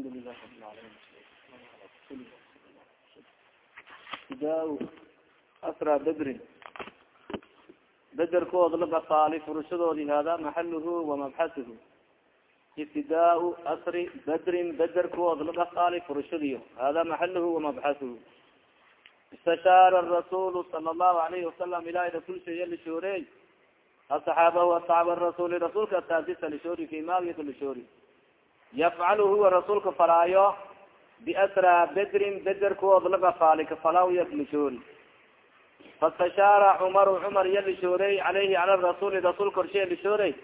alxamdu lilah rab lcalamin ibtidaa asra bedrin bederkood la gafaali furashadoodi hada maxaluhu wamabxasuhu ibtidaa asri bedrin bederkood la gafaali furashadiyo hada maxaluhu wamabxasuhu istashaara rasulu sala allahu alayhi wasalam ilahi rasulsheya lishoorey asxaabahu asxaab rasuli rasuulka asaasisa lishoori fi maagika lishoori yafcalu huwa rasuulka falaayo biasraa bedrin bederkood la gafaali kafalawya lishoori fastashaara cumaru cumar iya lishoorey calayhi cala rasuli rasuul korshe lishoorey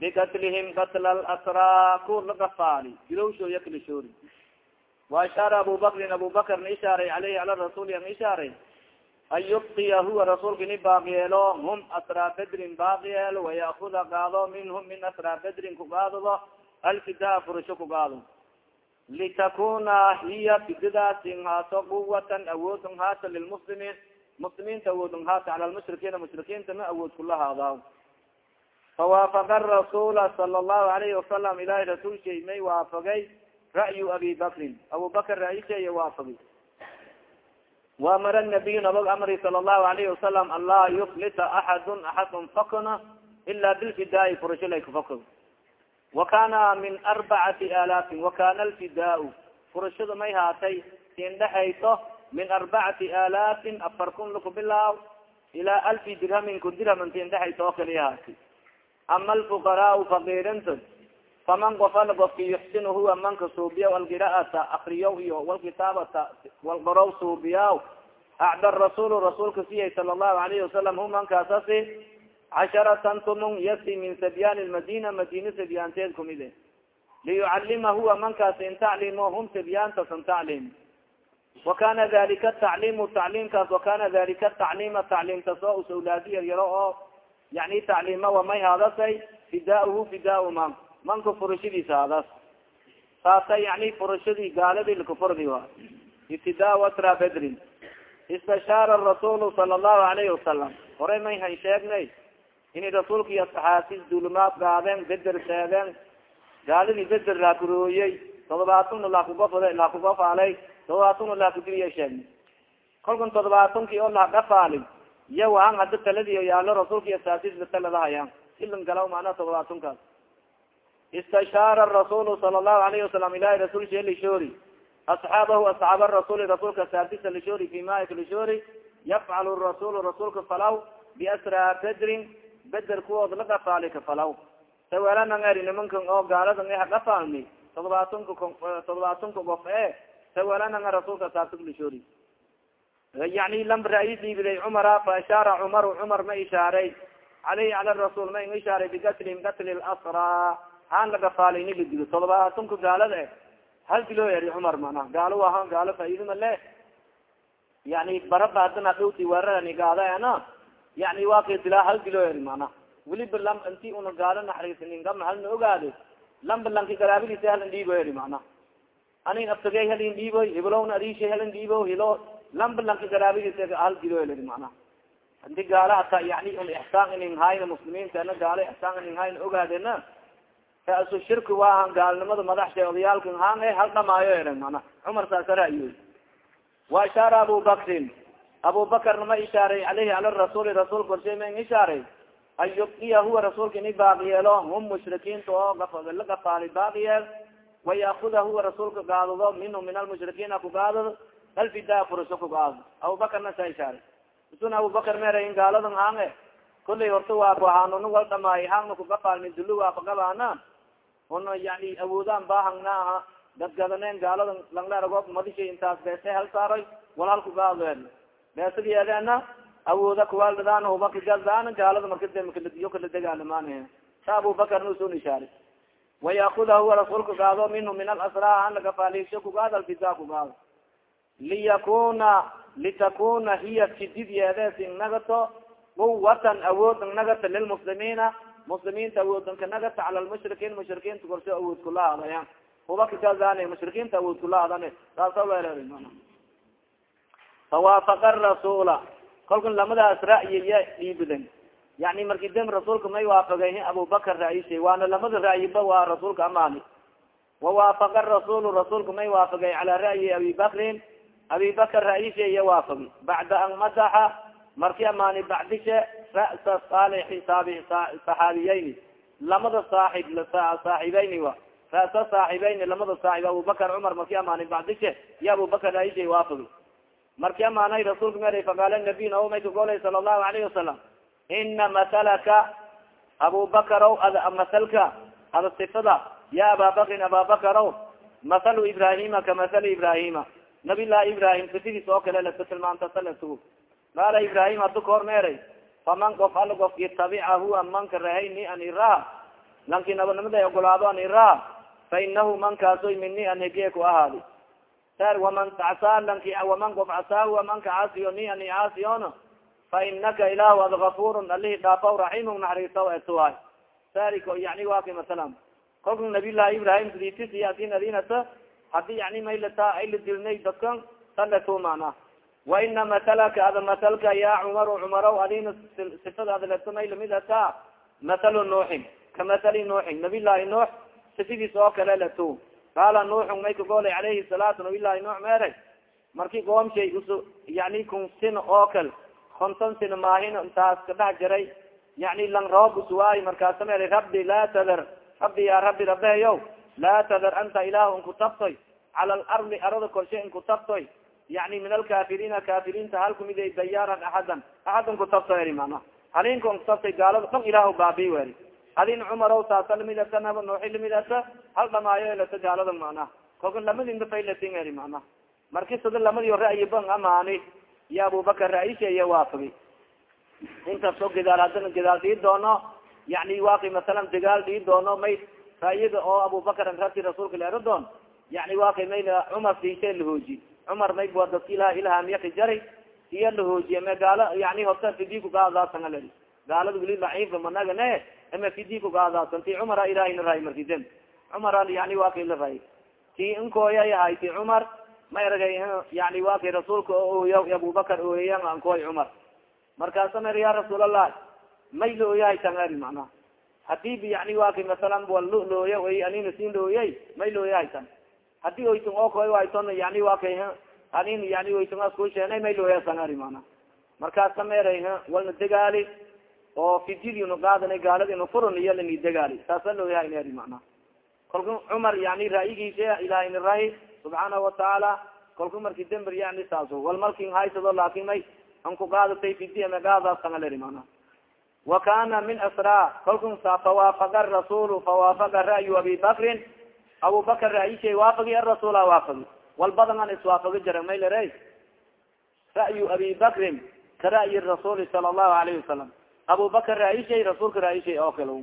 bikatlihim katla lasraa ku la gafaali dilowsho yak lishoori waashaara abubakrin abubakarna ishaaray calayhi cala rasuli an ishaaray an yubqiya huwa rasuulka ini baaqyeelo hum asraa bedrin baaqyeel wayaakuda gaado minhum min asraa bedrin kugaadado alfidaa furasho kugaado litakuna hiya fididaasin haato quwatan awoodun haata lilmuslimiin muslimiinta awoodun haata cala lmushrikiina mushrikiinta ma awood kulahaada fawaafaqa rasuula sala allahu alayhi wasalam ilahi rasuul shay may waafagay ra'yu abi bakrin. Abubakr ra'yisheeya waafagay waamara nabiyu nabag amri sala allahu alayhi wasalam an yuflita axadun axadun fakna ila bilfidaai furasho lay kufakado wa kana min arbacati alaafin wakana alfidaau furashada may haatay indhexayso min arbacati alaafin afar kun lakubilaaw ilaa alfi dirhamin ku dirhaman tindhexayso oo kaliya haati ama alfuqaraau fakirinta faman gofal gofki yuxsin huwa manka suubiya alqira'ata akriyaw iyo walkitaabata walqorow suubiyaw acda rasuul rasuulka siyay sala allahu alayhi wasalam hu mankaasasi casharatan tumun yasi min sabyan lmadina madina sabyaanteed kumide liyucalima huwa mankaas in taclimo hum sabyaantasan taclim wakana dalika taclimu tacliimkaas wakana dalika tacliima tacliimtas oo usawlaadi yaryaro oo yani tacliima wamay haadasay fidaauhu fidaa man manka furashadiisa hadas saasa yani furashadii gaaladii lakafurdi wa ibtidaa asra bedrin istashaara rasuulu sala allahu alayhi wasalam horay may hay sheegnay inay rasuulka iyo saxaabtis duulumaad gaadeen beder seedeen gaaladii beder laakurooyey todobaatana laakugofad laakugofaalay todobaatana laakudiliya sheegnay kolkan todobaatanki oo laagafaali iya waan hada taladiyo yaalo rasuulka iyo saxaabtisba taladahayaan ilan galaw maanaa todobaatankaas istashaara rasulu sala allahu alayhi wasalam ilahi rasul she lishoori asxaabahu asxaaba rasuli rasuulka saabisa lishoori fi maika lishoori yafcalu rasulu rasuulka falaw biasraa bedrin beder kuwood la gafaali ka falaw saweelanan eri nimankan oo gaaladan ha gafaalni todobaatanka todobaatanka gof e saweelananga rasuulka saabsig lishoori yani lam ra-yi dhiibiday cumara fa ashaara cumaru cumar ma ishaaray alayhi cala rasul ma ing ishaaray bigatlihim gatli lasraa haan lagafaalini ladido todobaatanka gaalada hal dilo eri cumar mana gaalo waha gaalo faaidama le yani baraba hadana dhowti weerarani gaadaana yani waa kay dilaa hal dilo eri mana weliba lam inti una gaalo naxariisningama halna ogaado lamba lanki garaabadiisa halin dhiibo eri mana anin abtagey halin dhiiboy hiblowna adishay halin dhiibo hilo lamba lanki garaabadiisa hal dilo eri mana gaalo hata yani un ixsaan inin hayna muslimiintana gaalo ixsaan inin hayna ogaadena kasu shirki waahan gaalnimada madaxsha odayaalka haan e hal dhamaayo eren mana cumar saasa ra'yo wa ashaara abu bakrin abu bakarna ma ishaaray alayhi cala rasuli rasuul korshay ma in ishaaray? An yubqiya huwa rasuulka ini baaqyeelo hum mushrikiinta oo la gafaali baaqyeel wayaakuda huwa rasuulka gaadado minhum min almushrikiina kugaadado alfidaa furasho kugaado abubakarna saa ishaaray. Isuna abubakar in gaaladan haan e kullay horta waa kuhaanuna wal dhamaay haangna kugafaalmi dulu waafagabaana una yani awoodaan bahangnaaha dadgadaneen gaalada langleeragoob madisha intaas beese hal saaroy wal hal kugaadeen beesadiyeedeena awooda kuwaaldadaan hubakagadaana gaalada markadiyo kala degaalamaan sa abubakarna usun ishaari wayaakuda huwa rasuulka gaado minhu min alasraa an lagafaaliisho kugaado alfida kugaado liyakuna litakuna hiya sididyeedesin nagato quwatan awood nagata lilmuslimiina muslimiinta awoodnka nagata cala lmushrikiin mushrikiinta korso awood kula hadaya ubakakazan mushrikiinta awood kula hadan saasa weerer fawaafaqa rasula kolkan lamadaas ra'yiya dhiibidan yani marki dem rasuulka may waafagay abubakar ra'yisha waana lamada ra'yiba waa rasuulka amaani? Wawaafaqa rasul rasuulka may waafagay calaa ra'yi abi bakrin. Abi bakr ra'yisha iyo waafagi bacda an madaxa marki amaani bacdishe ra'sa saalixi saxaabiyeyni lamada saaxib saaxibeyni wa. Ra'sa saaxibayni lamada saaxib abubakar cumar marki amaani bacdishe iyo abubakar ra'yisha waafagi marki amaanay rasuulka mer faqaala nabiy na may kagolay sala allahu alayhi wasalam ina masalaka abubakarow ada masalka ada sifada ya aba bakrin ababakarow mahalu ibrahima ka mahali ibrahima. Nabi llahi ibrahim sifadiis oo kale lasa tilmaantasalatu qaala ibrahim hadu kahor meeray. Faman qof ala qof itabicahu manka rahayni an iraha lanki nabanimada ogolaado an iraha fa inahu mankaasoy mini an hegee ku ahaadi sar waman tacsaa lanki waman qof casaahu manka caasiyo ni ani caasiyono fa inaka ilahu ad gafurun alihi dhaafaw raximum naxariisaw etuwaay sari yani waa kay masalan kolka nabiy llahi ibrahim siditisi adin adinata haddii yani maylata ay la dilnay dadkan saletu mana wa ina matalaka ada matalka ya cumaru cumarow adina sifada adaleto may la mid ata mathalu nuuxin ka mathali nuuxin nabiy nuux sifadiis oo kale leto qaala nuuxun may kagolay calayhi salaatu nabiy llahi nuux meeray marki qoomshay us yani kun sino oo kal konton sino maahin intaas kadhex jiray yani roob usuwaay markaasa meeray rabbi laa tadar rabbi ya rabbi rabeeyow laa tadar anta ilah inkutabtoy cala alardi arada korshe inkutabtoy yani min alkafiriina kafiriinta hal kumiday dayaaran axadan axadan kutabto eri mana halinka inkutabtay gaalada dhan ilahu baabi weri adin cumarow saasa lamidata naba nooxi lamidata hal dhamaayo elata gaalada mana kolka lamadinda faylatin eri mana marki sada lamadiyo ra'yiban amaani iyo abubakar ra'yisha iyo waafagi inkastoo gidaal hadana gidaal dhii doono yani waki masalan digaal dhii doono may ra'yiga oo abubakar rati rasuulka leero doon yani waki may cumar siishe lahooji cumar may bua dadka ilah ilhaamiyaka jari siya lahoojiye me gaala yani horta fidi kugaadaasan lei gaalada weli daciifa managane ama fidi kugaadaasan ti cumara ilahina raay markiden cumara yani waki la raay ti inkooya ahay ti cumar ma eragay yani waki rasuulka ooya abubakar ooyayan ankoy cumar markaasa mer ya rasuul allah may looyahay tangari macnaha haddii yani waki masalan wa looya oy anina sin looyay may looyahay tan haddii oytun oo koy wayton yani wakay anin yani oytun askusheenay may looya tangari macnaha markaasa meeray walna degaali oo fididinu qaadanay gaaladinu furun iyo lani degaali saasa looyahay neri macnaha kolka cumar yani ra'yigiisa ilahayna rahi subxaanahu watacaala kolka marki dember yani saaso wal haysado laakin may an qaadatay fidi ama gaadaas tangaleri mana wa kana min asra kalkun sa fawaafaga rasul fawaafaga ra'yu abi bakrin abu bakr ra'yishay waafagi arasula waafagi wal badan an iswaafagi jira may lere ra'yu abi bakrin ka ra'yi rasuli sala allahu alayhi wasalam abu bakr ra'yishay rasuulka ra'yishay oo kale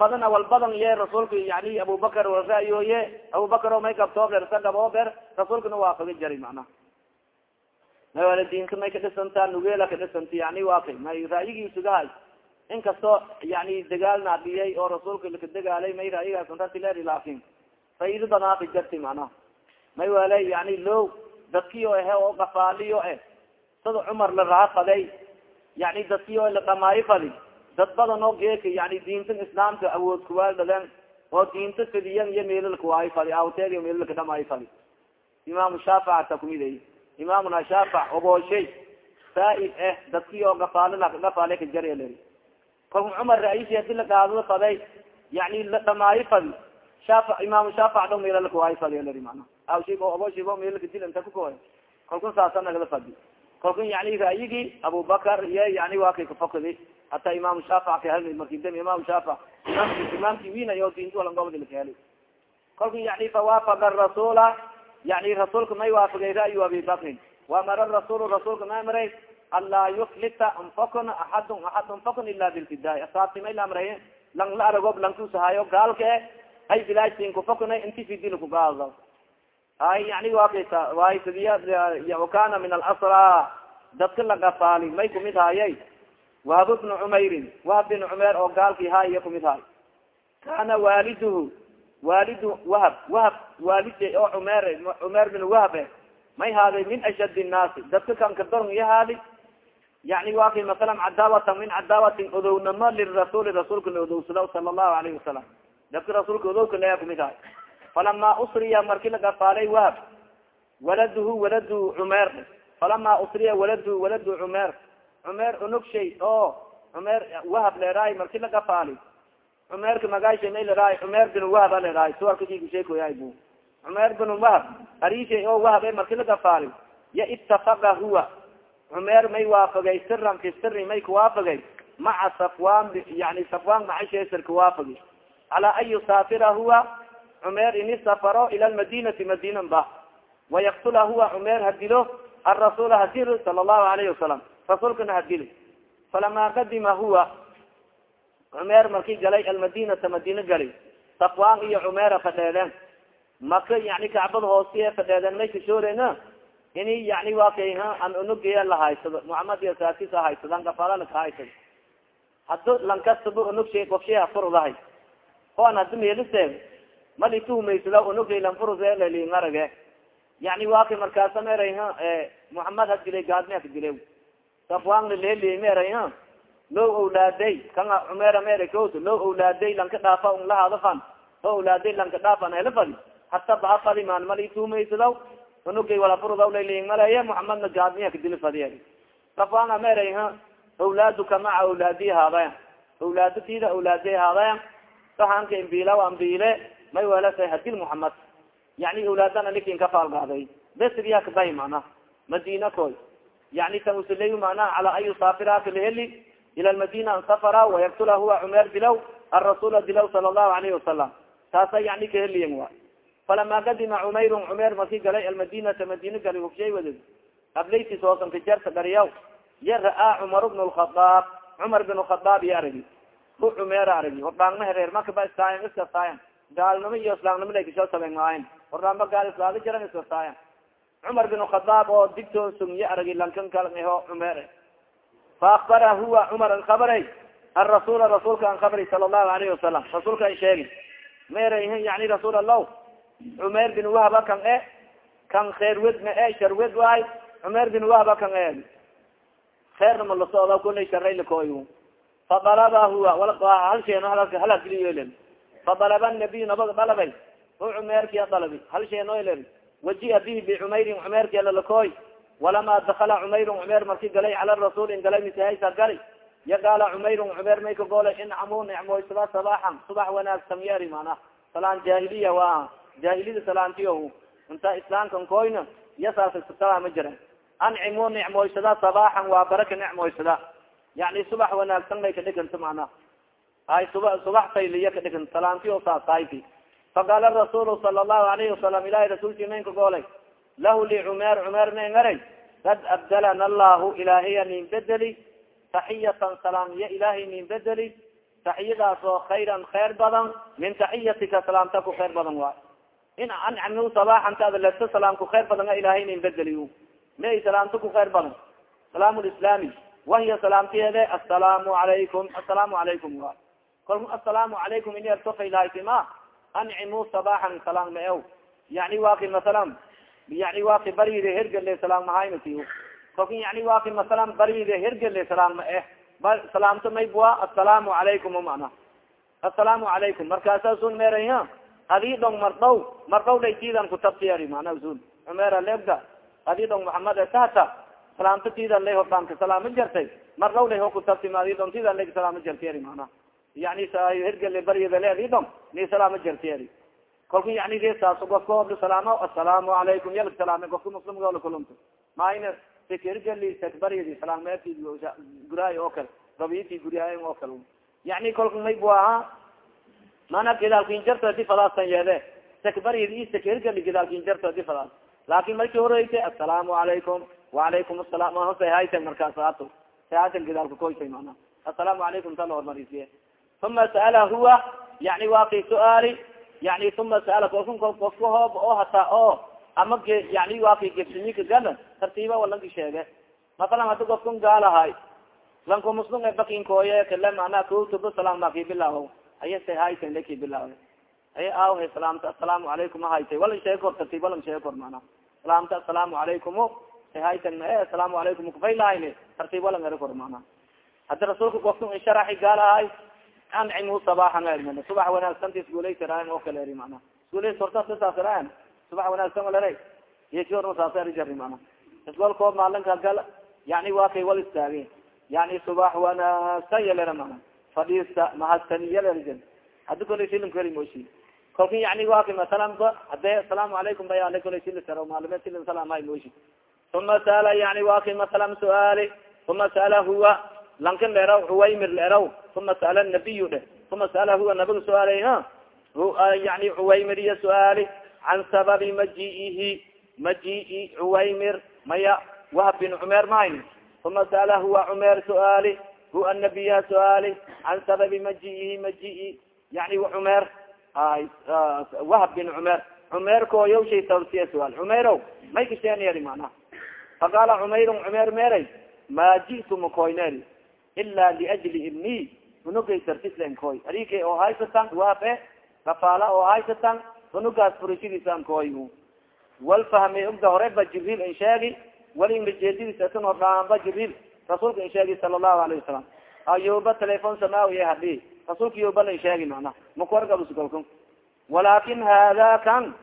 badana wal badan ye rasuulka yani abubakar ra'yooye abubakar o may gabtoober sa gaboober rasuulkana waafagi jari macnaha may dinka may kadhisantaa nugeela kadhisanta yani waa kay may ra'yigiisugahay inkastoo yani dagaal naadhiyay oo rasuulka laka degaalay may ra'yigaasratiler laakin faido banaaqi jarti macnaha may wala yani lo dadkii o ahe oo gafaaliyo eh sida cumar la raha faday yani dadkii oo la dhamaayo fadi dad badan oo geeka yani diintan islaamka awood kuwaal dhaleen oo diinta fidiyan iyo meelalka waayo fadi awteed iyo meelalka dhamaayo fadi imaamu shaafic ta kumiday imaamuna shaafic obooshay saaid eh dadkii oo gafaal gafaale ka jari leri kolka cumar ra'yisi haddii la qaadado faday yani la dhamaayo fadi shaafi imaamu shaafic dho meelalka waayo fadi leri mana awshig oboshig meelalka dil inta kukoy kolkun saasa nagada fadi kolkun yani ra'yigii abubakar iyo yani waa kay kafokadi hataa imaamu shaafic ka helmi marki dam imaamu shaafic imaamki imaamki winayo dinta walangobadi lakaheli kolkun yani fawaafaga rasula yani rasuulka may waafagay ra'yu abi bakrin. Wamara rasul rasuulka ma maray anlaa yuflita anfakun aadun aad anfakun ila bilfidaai asaabti may lamray lang la aragob langkusahayo gaalka e hay bilasin kufakuna inti fidil kugaado ay yani wakaysa way sidiya wakana min alasra dadka lagafaali may kumid haayay wahab bnu cumairin wahab bin cumeer oo gaalki haayo kumid haay kana waaliduhu waalidu wahab wahab waalida oo cumeer cumeer bin wahabe may haaday min ashad nnaasi dadka kan ka dorn iyo haadi yani wa kay masalan cadaawatan min cadaawatin odownamo lirasuuli rasuulka la odowsado sala allahu alayhi wasalam dadka rasuulka odowka leya kumid haay falama usriya marki lagafaalay wahab waladuhu waladu cumeer falama usriya waladu waladu cumeer cumeer unugshay oo cumeer wahab leeraay marki lagafaali magaasha may leraay cumeer bin wahab a leraay suwarkadiigusheekoyahay bu cumeer bin wahab arishay oo wahab e marki lagafaali ya itafaka huwa cumeer may waafagay siran fi siri may kuwaafagay maca safwan yani safwan macasheesir kuwaafagi calaa an yusaafira huwa cumeer ini safaro ila lmadinati madinan ba wayaktula huwa cumeer hadilo arasuula hadil sala allahu alayhi wasalam rasuulkana hadili falama kadima huwa cumeer marki galay almadinata madina gali. Safwan iyo cumeera fadheedeen maka yani kacbada hoostiye fadheedeen may kashoorena ini yani wa kay an unugeya lahaysado muxamad iyo saakisa haysadaan gafaalana kahaysad hado lankastaba unugshay ofshay afurdahay o an hadi mali tuhumaysada unugshay lanfuruselimarage yani wa kay markaasa meray muxamad hadilay gaadme kadile safwangna leli meray loo awlaaday kanga cumeera mere kot loo awlaaday lanka dhaafa un lahadafan loo awlaaday lanka dhaafan helafadi hata baafadi maan mali tuhumaysadaw unugay walafurdaw layli maleye muxamadna gaadmiya kadili fadiya safwanga meray awlaaduka maca awlaadi haadaya. Awlaado tida awlaade haadaya. Sahanka imbilaw ambile may welasa hadil muxamad yani awlaadan anikin kafaalgaaday besriya kabahi mana madina koy yani kan usuley mana cala an yusaafira kaliheli ila lmadina an safara wayaktula huwa cumeer dilaw arasula dilaw sala allahu alayhi wasalam taasa yani kaheliyen wa falama kadima cumayrun cumeer marki galay almadinata madina gali hubshay wad ablaytis hoosan kajarta gariyaw ya ra'aa cumar bn lkhadaab cumar bin khadaab ya aragi hu cumeera aragi hordhaangma hereer makaba istaayan iska staayan gaalnimo iyo islaamnimo lay ka soo saben maayen hordhaanba gaal islaada jiran iska staayan cumar bin khadaab oo digtoon sugye aragi lankan kalho cumeer fa akbara huwa cumar an khabaray arasuula rasuulka an khabari sala allahu alayhi wasalam rasuulka an sheegi meera yani rasuul allah cumeer bin wahba kan e kan kheerwed ma e sharwed waay. Cumeer bin wahba kan e kheerna ma lasocda kulay sharay lakooy fadalaba huwa hal sheen halagiliyelen fadalaba nabiy nabag dalabay hu cumeerkia dalabi hal sheeno elen wajia bihi bicumeyrin cumeerkia lalakooy walama dakala cumayrun cumeer marki galay cala rasuul in galay misahaysa gali ya gaala cumayrun cumeer may ka goolay incamu nicmoysada sabaaxan subax wanaagsan yeeri mana salaan jahiliya wa jahiliyada salaantiyo inta islaamkan koyna yasaasasala ma jiran ancimu nicmoysada sabaaxan waa baraka nicmoysada yani subax wanaagsan may kadhiganta mana ay suba subax fayliya kadhiganta salaantiyo saasayki faqaala rasuul sala allahu alayhi wasalam ilahi rasuulki mayn ka goolay lahu li cumeer cumeer may ngaray. Kad abdalana allahu ilaahiya nin bedeli taxiyatan salaamiya ilaahay nin bedeli taxiyadaas oo khayran khayr badan min taxiyatika salaamta ku khayr badan waay in ancamiu sabaaxantaada leto salaamku khayr badan a ilaahay nin bedeli may salaamta ku khayr badan. Salaam lislaami wahiya salaamtiyeede assalaamu alaykum assalaamu alaykum wa kol assalaamu alaykum ini ertofaylahayti ma ancimu sabaaxan salaam ma ew yani waki masalan yani waki baride hergele salaam mahaynati yani waki masalan baride hergele salaam ma eh salaamta maybua assalaamu calaykum mana assalaamu calaykum markaasa sun meeraya adii dhong mardhaw mardhaw day tiidan kutabtiyari mana sun umeera leegda adii dhong muhamed etata salaamta tiidan lay hodhaanka salaama jartay mardhaw lay ho kutabti ma adii dhong tiidan lay salaama jartiyari mana yani hergele baryada le adii dhong ni salaama jartiyari kolka yani resaas gofka obla salaamo assalaamu calaykum yalg salaame gofka muslimgoola kulunta maayna sekirgali sekbaryadi salaameeti guraay oo kale rabiti guryaay oo kale yani kolka may bu aha mana gidaalkin jarto di fadaasan yeede sekbaryadi i sekirgali gidaalkin jarto di fadaas laakin marki horeysa assalaamu calaykum waalaykum asalaam hose hayta markaas ato haytan gidaalka koysa mana assalaamu calaykum ta la hormarisiye uma sa'ala huwa yani waa kay su'aali yani uma sa'ala kolka kofka hoob oo hataa oo ama ge yani waa kay gebsimika gala tartiiba walanka sheege masalan hadi kofkan gaalahay lanko muslim e bakinkooye kale mana ktuba salaam maki bilaaw aya se haytan laki bilaaw aya aw he salaamta assalaamu calaykum ahaytay walan sheeg kor tartiib walan sheeg kor mana salaamta assalaamu calaykum se haytan e assalaamu calaykum kufaylahayn tartiib walan eri kor mana haddi rasuulka kofkan isharaxi gaalahay ancimu sabaaxan subax wanaagsantis guulaytirahan oo kale eri mana iskuul sortasaasra subax wanaagsan alere yesiorma saasari jari mana isgoolkoo maalinka gal yani waa kay wal istaagin yani subax wanaagsan yalera mana fadhiista mahadsaniyalera jir hadi kolay silim keli moshi kolka yani masalan ba hade asalaamu calaykum ba ale kolay sili saro maalime silim salaamay moshi uma sala yani waa masalan suaali. Uma sala huwa lankan leeraw cuwaymir leeraw uma sala nabiyu dheh uma sala huwa nabiga suaalay ha? Yani cuwaymiriya suaali can sababi majiihi majii cuwaymir maya wahb bin cumeer mahayn? Uma sala huwa cumeer suaali hu anabiya suaali can sababi majiihi majii yani cumeer wahb bin cumeer cumeer kooyaw shay sababsiya suaal. Cumeerow may kasheenyari macnaha faqaala cumayrun cumeer meeray ma ji'tu makoyneri ila liajli ibni unugay sartislen koy adika oo haysatan wahab e kafaala oo haysatan unugaas furashadiisaan koy walfahme ogda hore ba jibriil in sheegi wali ingajeedadiis asan oo dhaanba jibriil rasuulka in sheegi sala allahu alayhi wasalam ayuba telefon samaawi hadhi rasuulka yoba la in sheegi macna makuargabskolku walaakin hada kan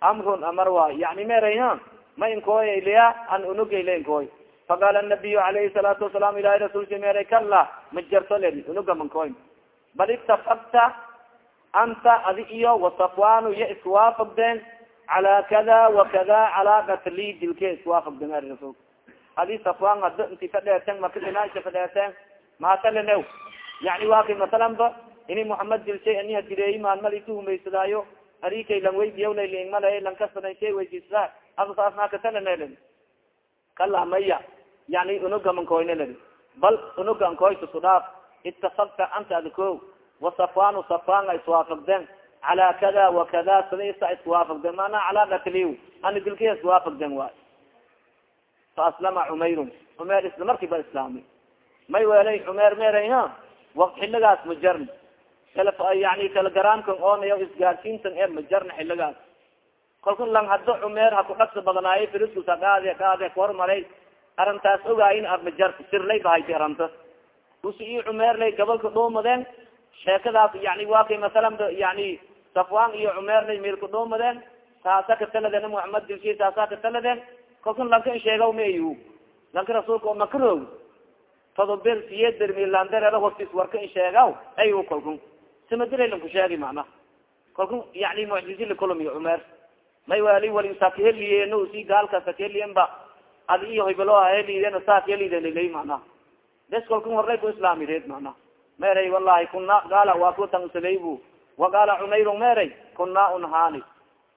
amrun amar waay yani merayha ma inkooy liya an unugayla inkooy faqaala nabiyu alayhi salaatu wasalaam ilahi rasulka meray kala ma jarto leri unuga bal itafakta anta adi iyo wasafwanu iyo iswaafagdeen cala kada wakada calaa katli dilke iswaafagden ari rasul adi safwan hada inti fadheeten marka dinaasha fadheeteen mahatalenew yani waa kay masalan ba ini muhamed dilshay ani hadireeyi maalmadi tuhumaysadaayo arikay lang weydiyawnalingmala lankasanayshay weydiisada asa saasnaakatalenen kala maya yani unuga mankoyneledi bal unuga ankoyta sudhaaf itasabta anta adiko wasafanu safanga iswaafagden cala kada wakada sadasa iswaafagden maanaa calaa katliw ani dilkiya iswaafagden waay faaslama cumayrun cumeer isla markii ba islaami may welay cumeer meerayha wakt xiligaas ma jarn. Yani telegramkan oonaya isgaarsiintan ee ma jarna xiligaas kalku lang hado cumeer haku dhagsa badnaayo firiskus hagaade kaade kahormaray arintaas ogaayin arma jar sirlay bahayta aranta. Usi i cumeer lay gabalka dhuumadeen sheekadaas yani waa kay masalan yani safwan iyo cumeer lay meelka dhuumadeen taasa ka taladeen muhamed dilshi taasa ka taladeen kalku lanka sheegaw ma ayu lanka rasuulka oo makaroog todobel siye dermilandereeda hortis warka in sheegaw ayu kalku simadilay lanku sheegi macna kalku yani mucjizi lakulmiyo cumeer. May wali wali sakaheliyen si gaalka sakaheliyen ba adi iyo hibalo heliden saakhelidnlay mana bes kalku horlay ku islaamireed mana meray wallahi kuna gaala waa kutansalaybu waqaala cumayru meray kuna unhani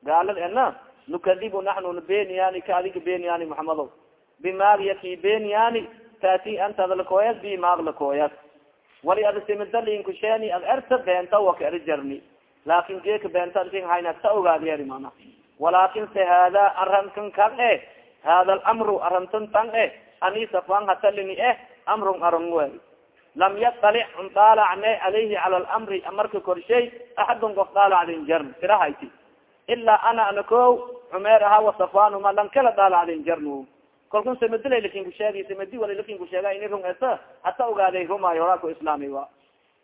gaalad ena nukadibu naxnu beniyani ka adiga beniyani muxamado bimaag yaki beniyani taati anta ad lakooyas bi maag lakooyas wali ada simidaliinkusheni ad erta beenta waka er jarni laakin geeka beenta intin hayna ta ogaadiyari mana walakin se hada arankan kan e hada lamru arantan tan e ani safan hatalini eh amrun arang wel lam yatalic un daalacne alayhi cala lamri amarka korshay axadun qof daalacdin jarn tirahayti ilaa ana ana ko cumeer aha wasafwanuma lan kala daalacdin jarn kalkun samadila laakiin kusheegi samadi wala laakiin kusheega ini rung esa hata ogaaday rumaayo horaa ku islaami wa.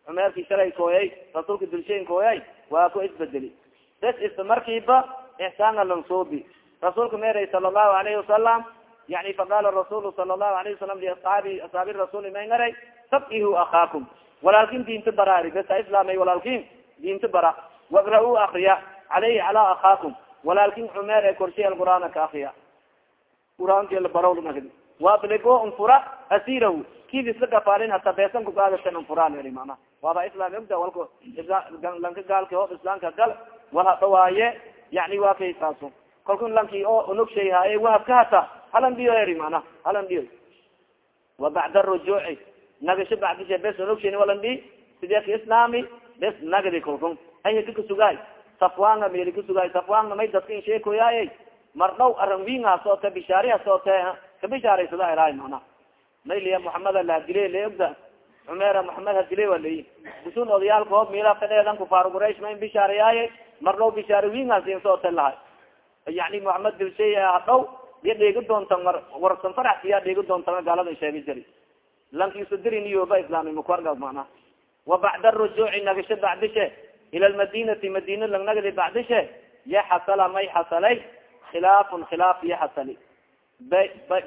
Cumeerki shalay kooyay rasuulka dulshayn kooyay waa ku isbedeli bes isla markiiba ixsaana lansoobi rasuulka meeray sala allahu alayhi wasalam yani faqala rasulu sala allahu alayhi wasalam liasaabi asaabi rasuli may ngaray sabihu akaakum walaalkin diinta baraari besa islaamay walaalkin diinta bara waqra-u akriya caleyhi cala akaakum walaalkin cumeer ee korshay alqur'aana ka akriya qur'aanki labarowlnagd wabligo nfura asirahu kid isla gafaalin hata beesan kugaadatan nfuraan eri mana waaba islaam ogda walka lanka gaalka o islaamka gal wal hadhawaaye waa kay saaso kalku lanki oo unogshay haaye wahabka hata. Halan dhiyo eri mana halan dhiyo wa bacda rujuuci nagasho bacdisha bes unogshan walan dhi sidee islaami bes nagdi kalkun ayhaka kasugaay safwanga meli kasugaay safwanga may dadka in sheekoyaay mar dhaw aran winga soote bishaariha soote ka bishaaraysada eraay mana. Mayliya muxameda lahadile le ogda cumeera muxamed hadile wa leyi usun odayaalka hoob miila fadheedan kufaar quraish ma bishaarayaaye mar dhaw bishaara wingaas in lahay yani muxamed dilshay hadhaw ya dheegi doonta mar warsan faraxsiya dheegi doonta gaalada sheegi jari lankiisu diriniyoba islaami makuarga mana wa bacda rujuuci nagasho bacdishe ila lmadinati madina lang nagdi bacdishe ya xasala may xasalay khilaafun khilaaf ya xasali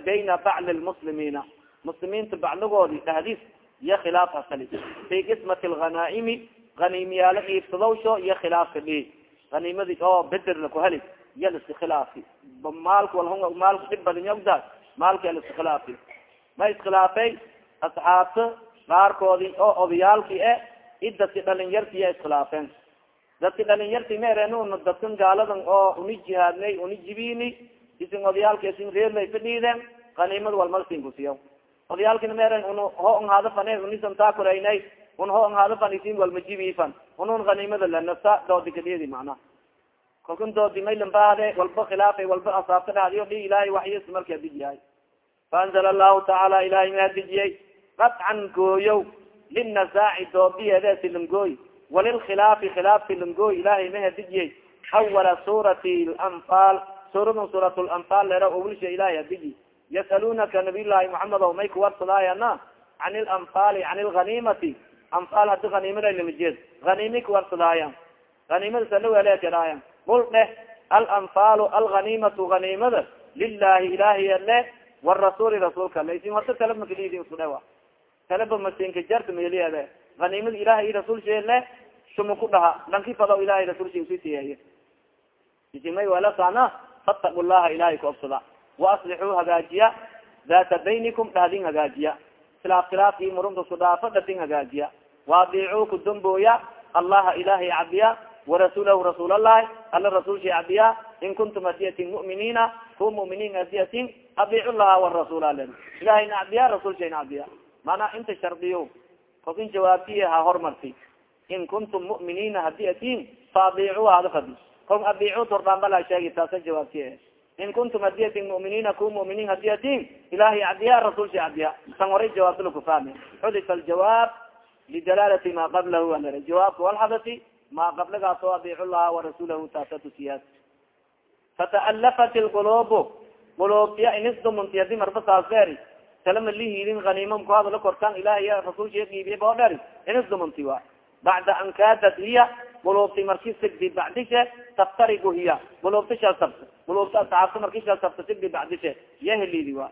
bayna bacli lmuslimiina muslimiinta bacligoodi dhahdiis iyo khilaaf xasali fi qismati lghanaa'imi haniimiyaalo iibsadowsho iyo khilaafka dhi haniimadi oo beder lakuheli iya liska khilaafi maalka dhib badan ogda maalka liska khilaafi ma iskhilaafay asxaabta qaarkoodi oo odayaalki e i dadki dhalinyartiya iskhilaafeen dadki dhalinyarti maeren una dadkan gaaladan oo uni jihaadnay uni jibini isin odayaalki isin reerlay fadhiiden haniimad walmalsin kusiya odayaalkina maeren un ho ngaado fane unisan taa koraynay un ho ngaado fan isin walmajibifan unun haniimada lanasa doodi kadhedi macna kalkan doodi maylanbaade walba khilaafay walba asaabta dhadiyo dhi ilahay waxyis marka dijiyahay. Faanzala allahu tacaala ilahay maa dijiyey qadcan gooyow linasaaci doodiyeede silangooy walilkhilaafi khilaaf silangooy ilahay maha dijiyey awala suurati lanfaal suuradan suurat lanfaal lera owlisha ilahay hadiji yasalunaka nabiy llahi muxamed o may kuwarsadaayana can ilanfaali can ilghanimati anfaal hadi haniimada lamajeed haniimi kuwarsadaaya haniimada salawelekedaayan qul dheh alanfaalu alghanimatu haniimada lilahi ilahiy le warasuuli rasuulka le isin horta talaba makalidi isku dhewa talaba masinka jarta meliade haniimada ilahay i rasuul shee le shuma ku dhaha lanki fado ilahay rasuul she usisiyeeye isimay welasana fattaqu llaha ilahay ku obsada waaslixuu hagaajiya data baynikum dhahdin hagaajiya khilaaf khilaafki murunta isku dhaafo dhadin hagaajiya waadicuu ku dambooya allaha ilahay cabiya warasuulahu rasuul allahi ala rasuul sha cabiya in kuntum adiyatin mu'miniina ku muminiin adiyatin adiicu laha warasuula le ilahay na cabiya rasuul sha na cabiya mana inta shardiyo kolkin jawaabtiy ha hormarti in kuntum mu'miniina haddii atin fa adiicu hada fadi kol adiicu tordhaambala sheegi taasa jawaabtiy in kuntum adiyatin mu'miniina ku muminiin haddii atin ilahay cabiya rasuul sha cabiya tan horay jawaabta lakufahmi xudifa aljawaab lidalaalati ma qablahu jawaabka walxadati ma qablagaas oo adiicu llaha warasuulahu taasa tusiyaad fata'alafat lqulubu quluubtiya inisdumunti haddii marba saasdeeri talama lihidin haniimam ku hadala kortaan ilahay rasuulsha dhiibiya bao dheri inisdumunti wa bacda an kaadat hiya quluubti marki sigdi bacdishe taftarigu hiya quluubta shal sabta quluubta asxaabta marki sabta sigdi bacdishe iya helidi wa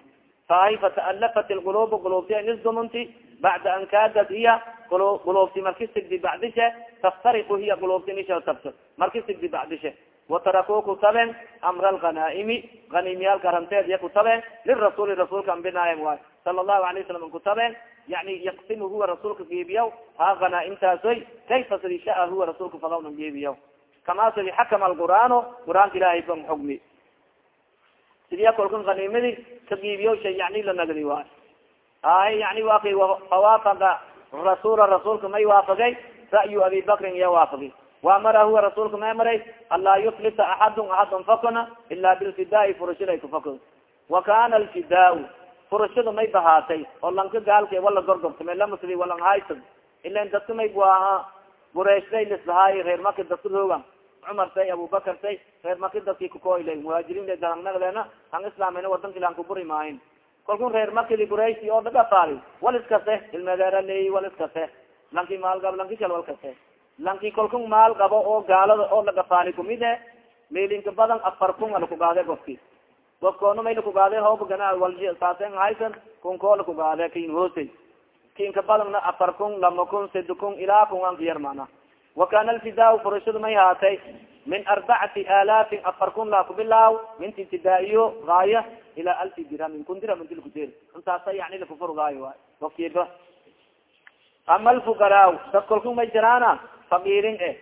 fahay fata'alafat lqulubu quluubtiya inisdumunti bacda an kaadat hiya quluubti marki sigdi bacdishe taftariku hiya quluubti nishal sabta marki sigdi bacdishe watarakuu kutaben amra alghanaa'imi haniimyaalka aranteed iya kutaben lirasuuli rasuulka ambinaayam waay sala allahu alayh wasalam kutaben yani yaqsimu huwa rasuulka geebiyaw ha hanaaimtaasoy kayfa sidi shaa huwa rasuulka fadawna geebiyaw kama sidi xakama alqur'aano qur'aanka ilahay ban xugmi sidiya kolkan haniimadi ka geebiyaw shay yani lanagdi waay ay yani waki fawaafaqa rasuula rasuulka may waafagay ra'yu abi bakrin iya waafagi waamara huwa rasuulka ma maray anlaa yuflita axadun axadun fakona ila bilfidaai furashada ay kufako wa kana alfidaa furashada may bahaatay oo lanka gaalka wala gorgortame lamasdi walang haysad ilan dadka may buaha bureysday lisbahaay reer maki dadka roogan cumar say abubakar say reer maki dadki kukoila muhaajiriin dahangnagdeena ang islaamena wadanka ilan kuburi maahin kalkun reer makidi bureysi oo dhagafaali wal iskase ilmedeeraley wal iskase lanki maalgab lanki kal wal kase lanki kalkun maal qabo oo gaalada oo lagafaali kumid e meelinka badan afar kun alakugaade gofki. Gofkoona may lakugaade hooba gana wal saasen haysan kunkoo lakugaade kin hoosey. Kinka badanna afar kun lama kun sedi kun ilaa kun an kiyar mana wa kana alfidaa furashadu may haatay min arbacati alaafin afar kun laa kubilaaw minti ibtidaa'iyo gaaya ilaa alfi dirhamin kun dirham inti lakuder intaasa yani lakufurgaayo waay gofkiba ama alfuqaraa dad kolku jiraana fakiirin eh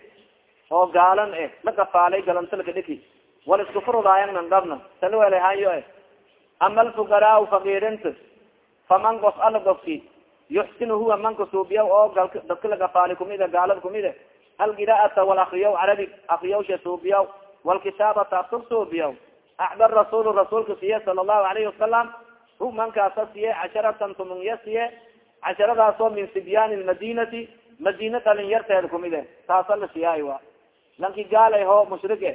oo gaalan eh la gafaalay galanta lakadhiki wal isku furudaayan nan dhabna salwelehayo eh ama alfuqaraa fakiirinta faman gof ala gofki yuxsinu huwa manka suubiya oo dadka lagafaali kumide gaalada kumide alqira'ata wal akriyaw carabi akriyawsha suubiyaw walkitaabata aktub suubiyaw axbar rasuul rasuulka siye sala allahu alayhi wasalam hu mankaasa siye casharatan tumunya siye casharadaasoo min sibyaani lmadinati madina dhalinyarteeda kumide taasa la siyaay wa lanki gaalay ho mushrige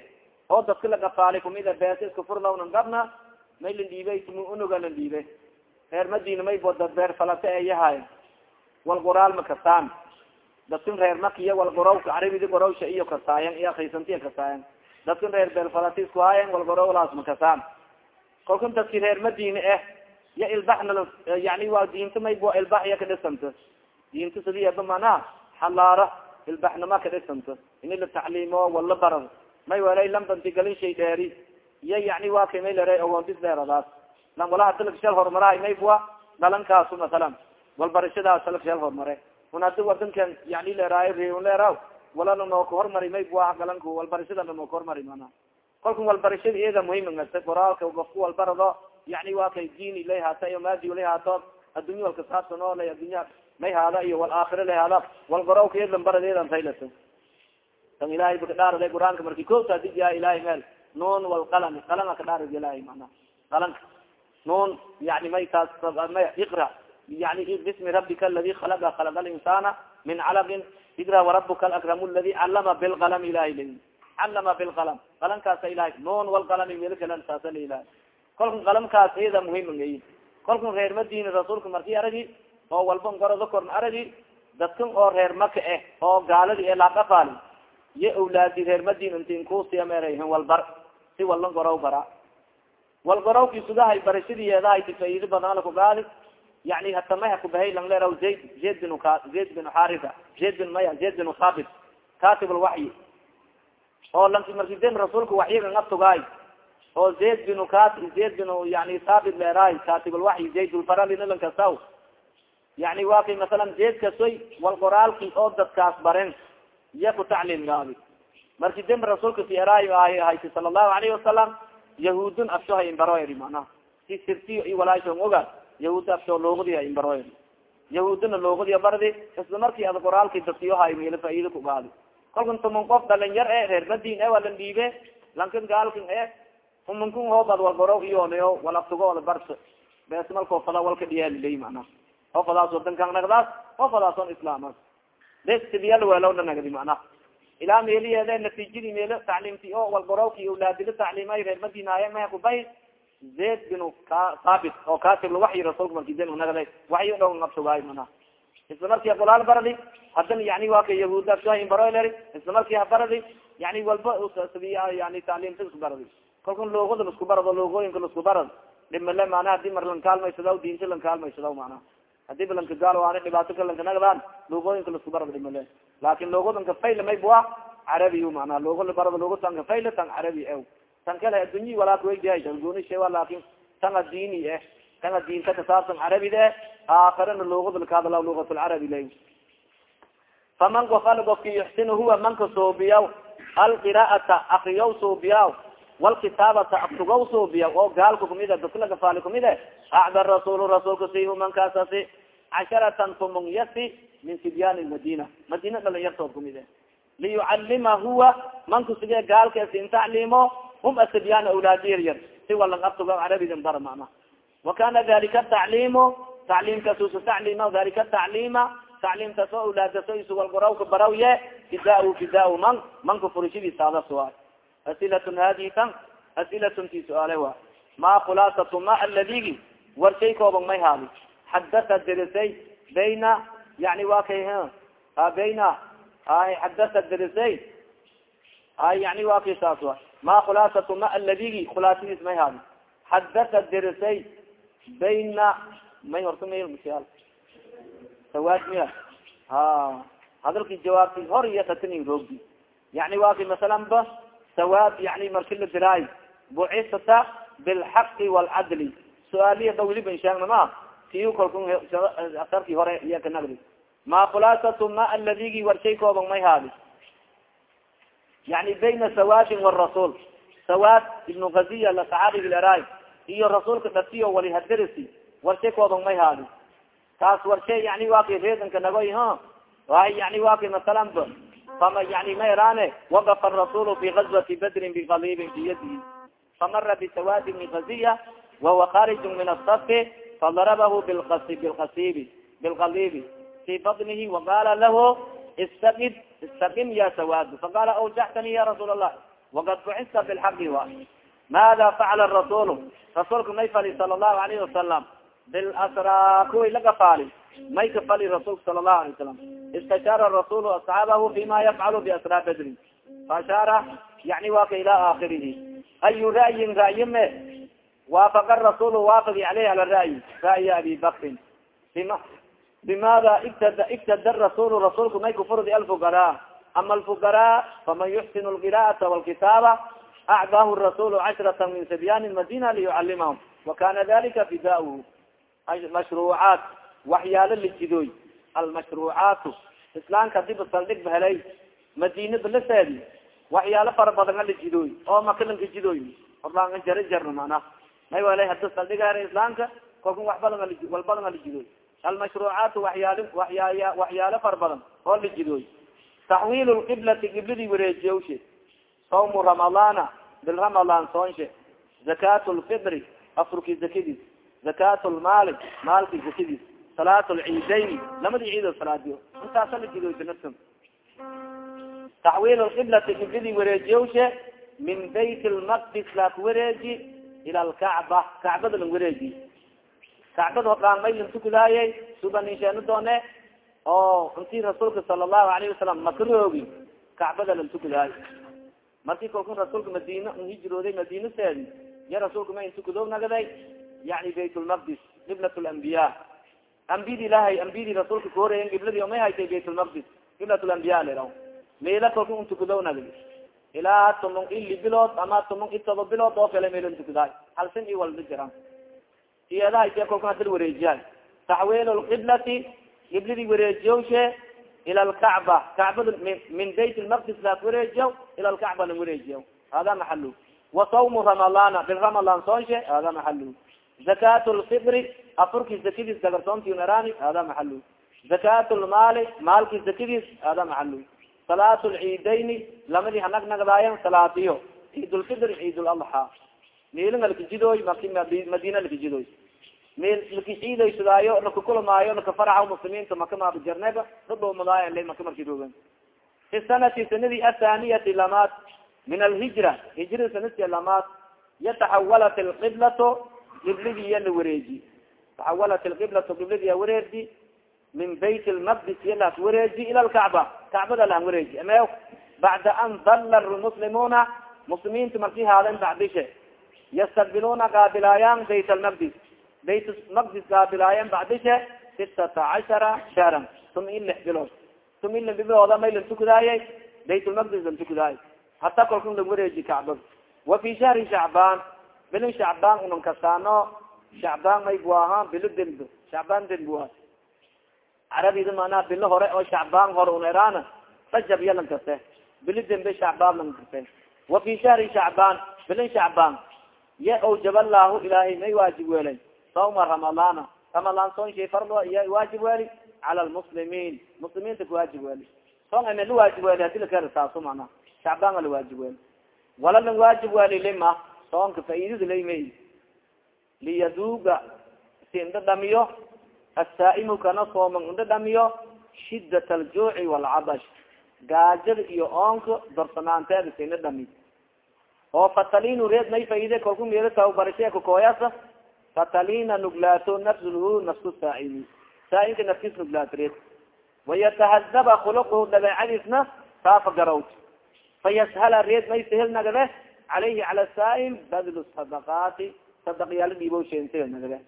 oo dadka lagafaali kumide beesa iska furlawnan gabna may la dhiibay tumu unuga la dhiibay reer madina may boda beer falate eeyahay wal qoraal ma kastaan dadkin reer makiya wal qorawka carabidi qorawsha iyo kasaayan iyo akrisantiya kasaayan dadkan reer belfalatis ku haayen walgorowlaas makasaan kalkan dadki reer madine ah ya ilbaxna yani waa diinta mayba ilbax ya kadhisanta diinta sidiyaba manaa xalaara ilbaxnima kadhisanta ini la tacliimo wala barad may welay lambanti galin shay dheeri. Iya yani waa kay may lere ogoontis dheeradaas lan walaha dalka shal horumarahay maybua dhalankaasu masalan. Walbarashadaas dalka shal horumare un hadi wadankan yani leeraayo reon leeraw walana nooka hormari maybua galanku walbarashadana nooka hormari mana kolkan walbarashada iyada muhimngata qoraalka gofku walbarado yani kay diin ilay haata iyo maadi lay haato addunya walka saabsan oo la addunya may haada iyo walaakhira lay haada walgorowka iyadlan baradeedan taylato tan ilahay ba kadhaarada qur'aanka marki kota dijiya ilahay meel nun walqalami qalama kadhaarad ilahay mana qalanka nun yani may taas may iqra yani bismi rabika aladi khalaqa khalaqa alinsana min calaqin iqra warabuka alakramu aladi calama bilqalam ilahay la calama bilqalam qalankaasa ilahay nun walqalami meel kalen saasa la ilahay kolkan qalamkaas iyada muhimangay kolkan reer madina rasuulka marki aragi oo walba gorada korn aragi dadkan oo reer maka ah oo gaaladi ee laaqafaali iyo awlaadi reer madina intin kusiyameerayhin walbar. Si walan gorow bara. Wal gorowki sugahay barashadiyeedahay ti faido badan lakugaadi yani hata may hakubahay lang leeraw zayd zayd bin zayd bin xarisa zayd bin maya zayd bin sabit katib lwaxyi oo lanki marki den rasuulka waxyiga ngabtugaay oo zayd bin kat zayd bin yani sabit leeraay katib lwaxyi zayd lfaralinalankasaw yani waa kay masalan zayd kasoy wal qoraalki oo dadkaas baren iya ku tacliim gaadi marki demb rasuulka si eraayo ahy hayti sala allahu alayhi wasalam yahuudun afsho hay imbaroeri manaha si sirtiyo i walaashon oga yahuud afsho loogudi hay imbaroeri yahuuduna loogodiya bardi isla markii ad qoraalki dadkiyo hay meelo faaida ku gaadi kolkan tuman qof dhalinyar e reer madin e walan dhiibe lankan gaalkan e umankun hoobad wal gorow iyooneo wal aftugo wala barsa beesmalkoo fada walka dhiyaaliley manaha oo fadaas wadankan nagdaas oo fadaason islaam bestibiyal welowna nagdi manaha ilaa meeliyeede natiijadii meelo tacliimti oo walgorowki awlaadila tacliimay reer madinaaye maya kubay zayd bin saabit oo katib waxyi rasuulka marki den nagday waxyi dhow nabsugaay manaha isla markii golaal baradi haddana yani waa ka yahuuda baroler isla markii habaradi yani walba yani tacliimta isku baradi. Kalkan loogada lasku barado loogooyinka lasku barad dhimale mana haddii mar lan kaalmaysadaw diinta lan kaalmaysadaw manaha haddii ba lanka gaal waana dhibaato ka lanka nagdaan loogooyinka lasku barad dhimale laakin loogodanka fayla may bua carabiy mana loogo barad loogo tanka fayla tan carabi ew tan kale addunya walaak weydihay tangonishewa laakin tanga diini eh tanga diinta kasaabsan carabid eh aakarana loogada lakahadala lugatulcarabi lay faman gofal gofki yuxsin huwa manka soobiyaw alqira'ata akriyaw soobiyaw walkitaabata aktugaw soobiya oo gaalka kumide dadkalagafaali kumide acda rasul rasuulka sihu mankaasasi casharatan tumungyasi min sibyaan madina madina dhalinyartood kumide liyucalima huwa manka sige gaalkaasi in tacliimo hum asibyaan awlaadi yaryar si walang aktuga carabidin bar mana wa kana dalika tacliimu tacliimkasusa tacliima dalika tacliima tacliimkaso awlaadaso isuwalgorawka barawye fidaa fidaa man manka furishadiisaada suaal asilatun hadi tan asilatun ti su'aale wa ma khulaasatu ma aladigi war shay kooban may haadi xadata derisay bayna yani wa kay bayna ay xadata derisay ay yani kay saas wa ma khulaasatu ma aladigi khulaasadiis may haadi xadata derisay bayna may horta may masial sawaad miya ha hadalki jawaabti hor iyo tatani roogdi yani wa kay masalan ba sawaab yani marki la diraay bucisata bilxaqi walcadli su'aaliya ba weliba insheegna ma tii kalku asarkii hore iya ka nagdi ma khulaasatu ma aladigi warshay kooban may haadi yani bayna sawaadin warasul sawaad ibnu gaziya la saxaabigi leraay iyo rasuulka dhatiyo wali hadarisi warshay kooban may haadi taas warshay yani waa kay reedanka nagoy ha waay yani waa kay masalan ba fama yani ma erane waqafa arasulu fi gazwati badrin bikalibin fi yadihi famara bisawaadi bni gaziya wahuwa khariju min asafi fadarabahu bilkasibi bilkalibi fi badnihi waqala lahu istaqid istaqim ya sawaadu faqala awjaxtani ya rasuul allah waqad bucista bilxaqi wa maada facala rasulu rasuulka may fali sala allahu alayhi wasalam bilasra kuway lagafaali may ka fali rasuulka sala allahu alay wasalam istashaara rasulu asxaabahu fima yafcalu biasraa badrin faashaara yani wa ka ila aakirihi ayu ra'yin ra'yime waafaqa rasul waafaqi aleyh ala ra'yi ra'yi abi bakrin bima bimada ibtada ibtada rasul rasulku may kufurdi alfugara ama alfugara faman yuxsin lqira'ata walkitaaba acdaahu rasul cashrata min sibyan madina liyucalimahum wakana dalika fidahu mashruucaat waxyaalo lijidooy almashruucaatu islaamka diba saldhig bahelay madina balaseedi waxyaalo fara badan a lijidooy oo makalanka jidooy orlaan jara jarna mana may wala hada saldhigaar islaamka kolka wax badan wal badan alijidooy almashruucaatu waxyaal waya waxyaalo fara badan oo lijidooy taxwiil lqiblati qibladii wareejiyawshe sawmu ramadana bil ramadan soonshe zakat lfitri afurki zakadiis zakat lmaali maalki zakadiis salaat lciidayni lamadi ciido salaadiyo intaasa lajidoy sanadkan taxwiil lqiblati qibladii wareejiyawshe min bayt lmaqdis laak wareeji ila alkacba kacbada lang wareeji kacbada hodhaan may lan tukulaayay subanisheeno doone oo intii rasuulka sala allahu alayhi wasalam makaroogi kacbada lan tukulaayo markii kolku rasuulka madina hijrooday madina seedi ya rasuulka ma intukudo nagaday yani bayt lmaqdis qiblat lambiya ambiyadi ilahay ambiyadii rasuulka kahoreeyen qibladi may haytay bayt lmaqdis qiblat lambiya leraw meela kolku intukudo nagadi. Ilaa tumon ili bilood ama tumon i toba bilood oo kale meel intukudaay halsin i walba jiraan iyadaha kolka hadal wareejiyaay taxwiil lqiblati qibladii wareejiyawshe ila alkacba kacbada min bayt lmaqdis laak wareejiyaw ila alkacba lang wareejiyaw hada maxalu wa sawmu ramadana bil ramadan soonshe hada maxalu zakat lfitri afurki zakadiis gagarsoontinarani hada maxalu zakat lmaali maalki zakadiis hada maxalu salaat lciidayni lamadi hanag nagdaayan salaadiyo ciid alkajidooy maki madina lakajidoy meel lakiciidaysudaayo lakakulamaayo lakafaraxa muslimiinta maka maabajarneba dadhoomadaayo la maka marki rogan fi sanati sanadii athaniyati lamaad min alhijra hijra sanadki lamaad yataxawalat alqiblato qibladiya la wareeji. Taxawalat alqiblatu qibladiya wareeji min bayt lmaqdis yalaas wareeji ila lkacba kacbada lahan wareeji. Ame bacda an dalla lmuslimuna muslimiinta marki haaden bacdishe yastaqbiluna qaabilaayaan bayt almaqdis bayt maqdis qaabilaayeen bacdishe sitata cashara shahran tuma in lix bilood tuma in lix bilooda may lan tukudaayay bayt lmaqdis lan tukudaay hata kolkun lang wareeji kacbad wa fi shahri shacbaan bilin shacbaan unan kasaano shacbaan may bu ahaa bilo dembo shacbaan dembuha carabida manaa bilo hore oo shacbaan hore un erana rajab iya lan kase bilo dembe shacbaan lan wa fi shahri shacbaan bilin shacbaan ya awjab allahu ilaahay may waajib welay sawma ramadana ramadaan soon shay fardo iya waajib weli cala lmuslimiin muslimiinta kuwaajib weli soon ame la waajib weli hadi lakera saaso mana shacbaan ala waajib weli wala lan waajib weli lima soonka faidada laymay liyaduuga si indha dhamiyo asaa'imu kana sooman indha dhamiyo shidat aljuuci walcabash gaajada iyo oonka dorsanaanteeda si indha dhami oo fatalinu reed may faide kolku meelo tababarashe kakooyasa fatalina nuglaato nafsulhu nafsu saaimi. Saaimka nafkiis nuglaato reed. Wayatahadaba khuluqhu dabeecadiisna saafa garawt fayashala reed may sahel nagade calayhi cala saaim badlu sadaqaati. Sadaqyaala dhiibo sheensahel nagade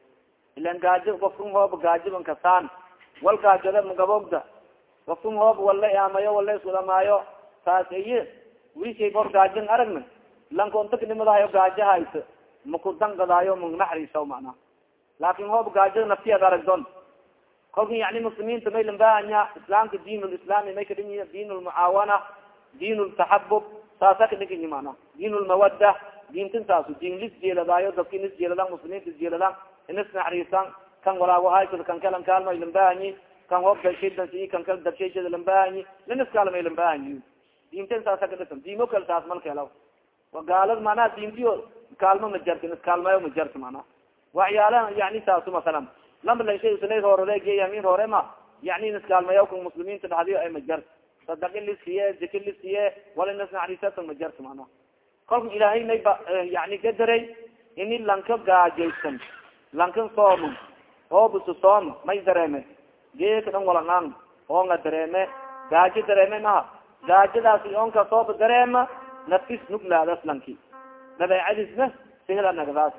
ilan gaajo kofkun hoob gaajoban kasaan wal gaajode magabogda kofkun hoob wala amayo wala iskulamaayo taas iyo wiishay kor gaajon aragna lankontaknimadahayo gaajo hayso makudangadaayo manaxriisaw mana laakin hoob gaajada naftiyaad aragdon kolka yani muslimiinta may lambahanya islaamka diin lislaami may kadhinyi diin lmucaawana diin ltaxabub saasa kadhiganyi mana diin lmawada diintin saasu diin lis jeeladaayo dadki muslimiinta isjeeladan inis naxriisan kan walaago haysad kan kalan kaalmay lambahanyi kan hoob dalshaydansi kan kal dalshayshada lambahanyi linis kaalmay lambahanyi diintin saasa kadhisan diimo kale saas malkelaw gaalad manaa diintiyo kaalmo ma jarti iskaalmayo ma jarti mana waxyaalaha yani saasu masalan lamba lansha horegeyamin hore ma yani iskaalmayo ka muslimiinta dhadiyo ay ma jarti sadaqi lisiye ziki lisiye wala nasnaxrisata ma jarti mana kolka ilaahay may ba yani gadaray ini lanka gaajaysan lankan soomo oobusu sooma may dareeme geeka dhan walangaan oonga dareeme gaajo dareeme maha gaajadaasi oonka sooba dareema naftis nuglaadas lanki dabeecadiisna sihla nagdaas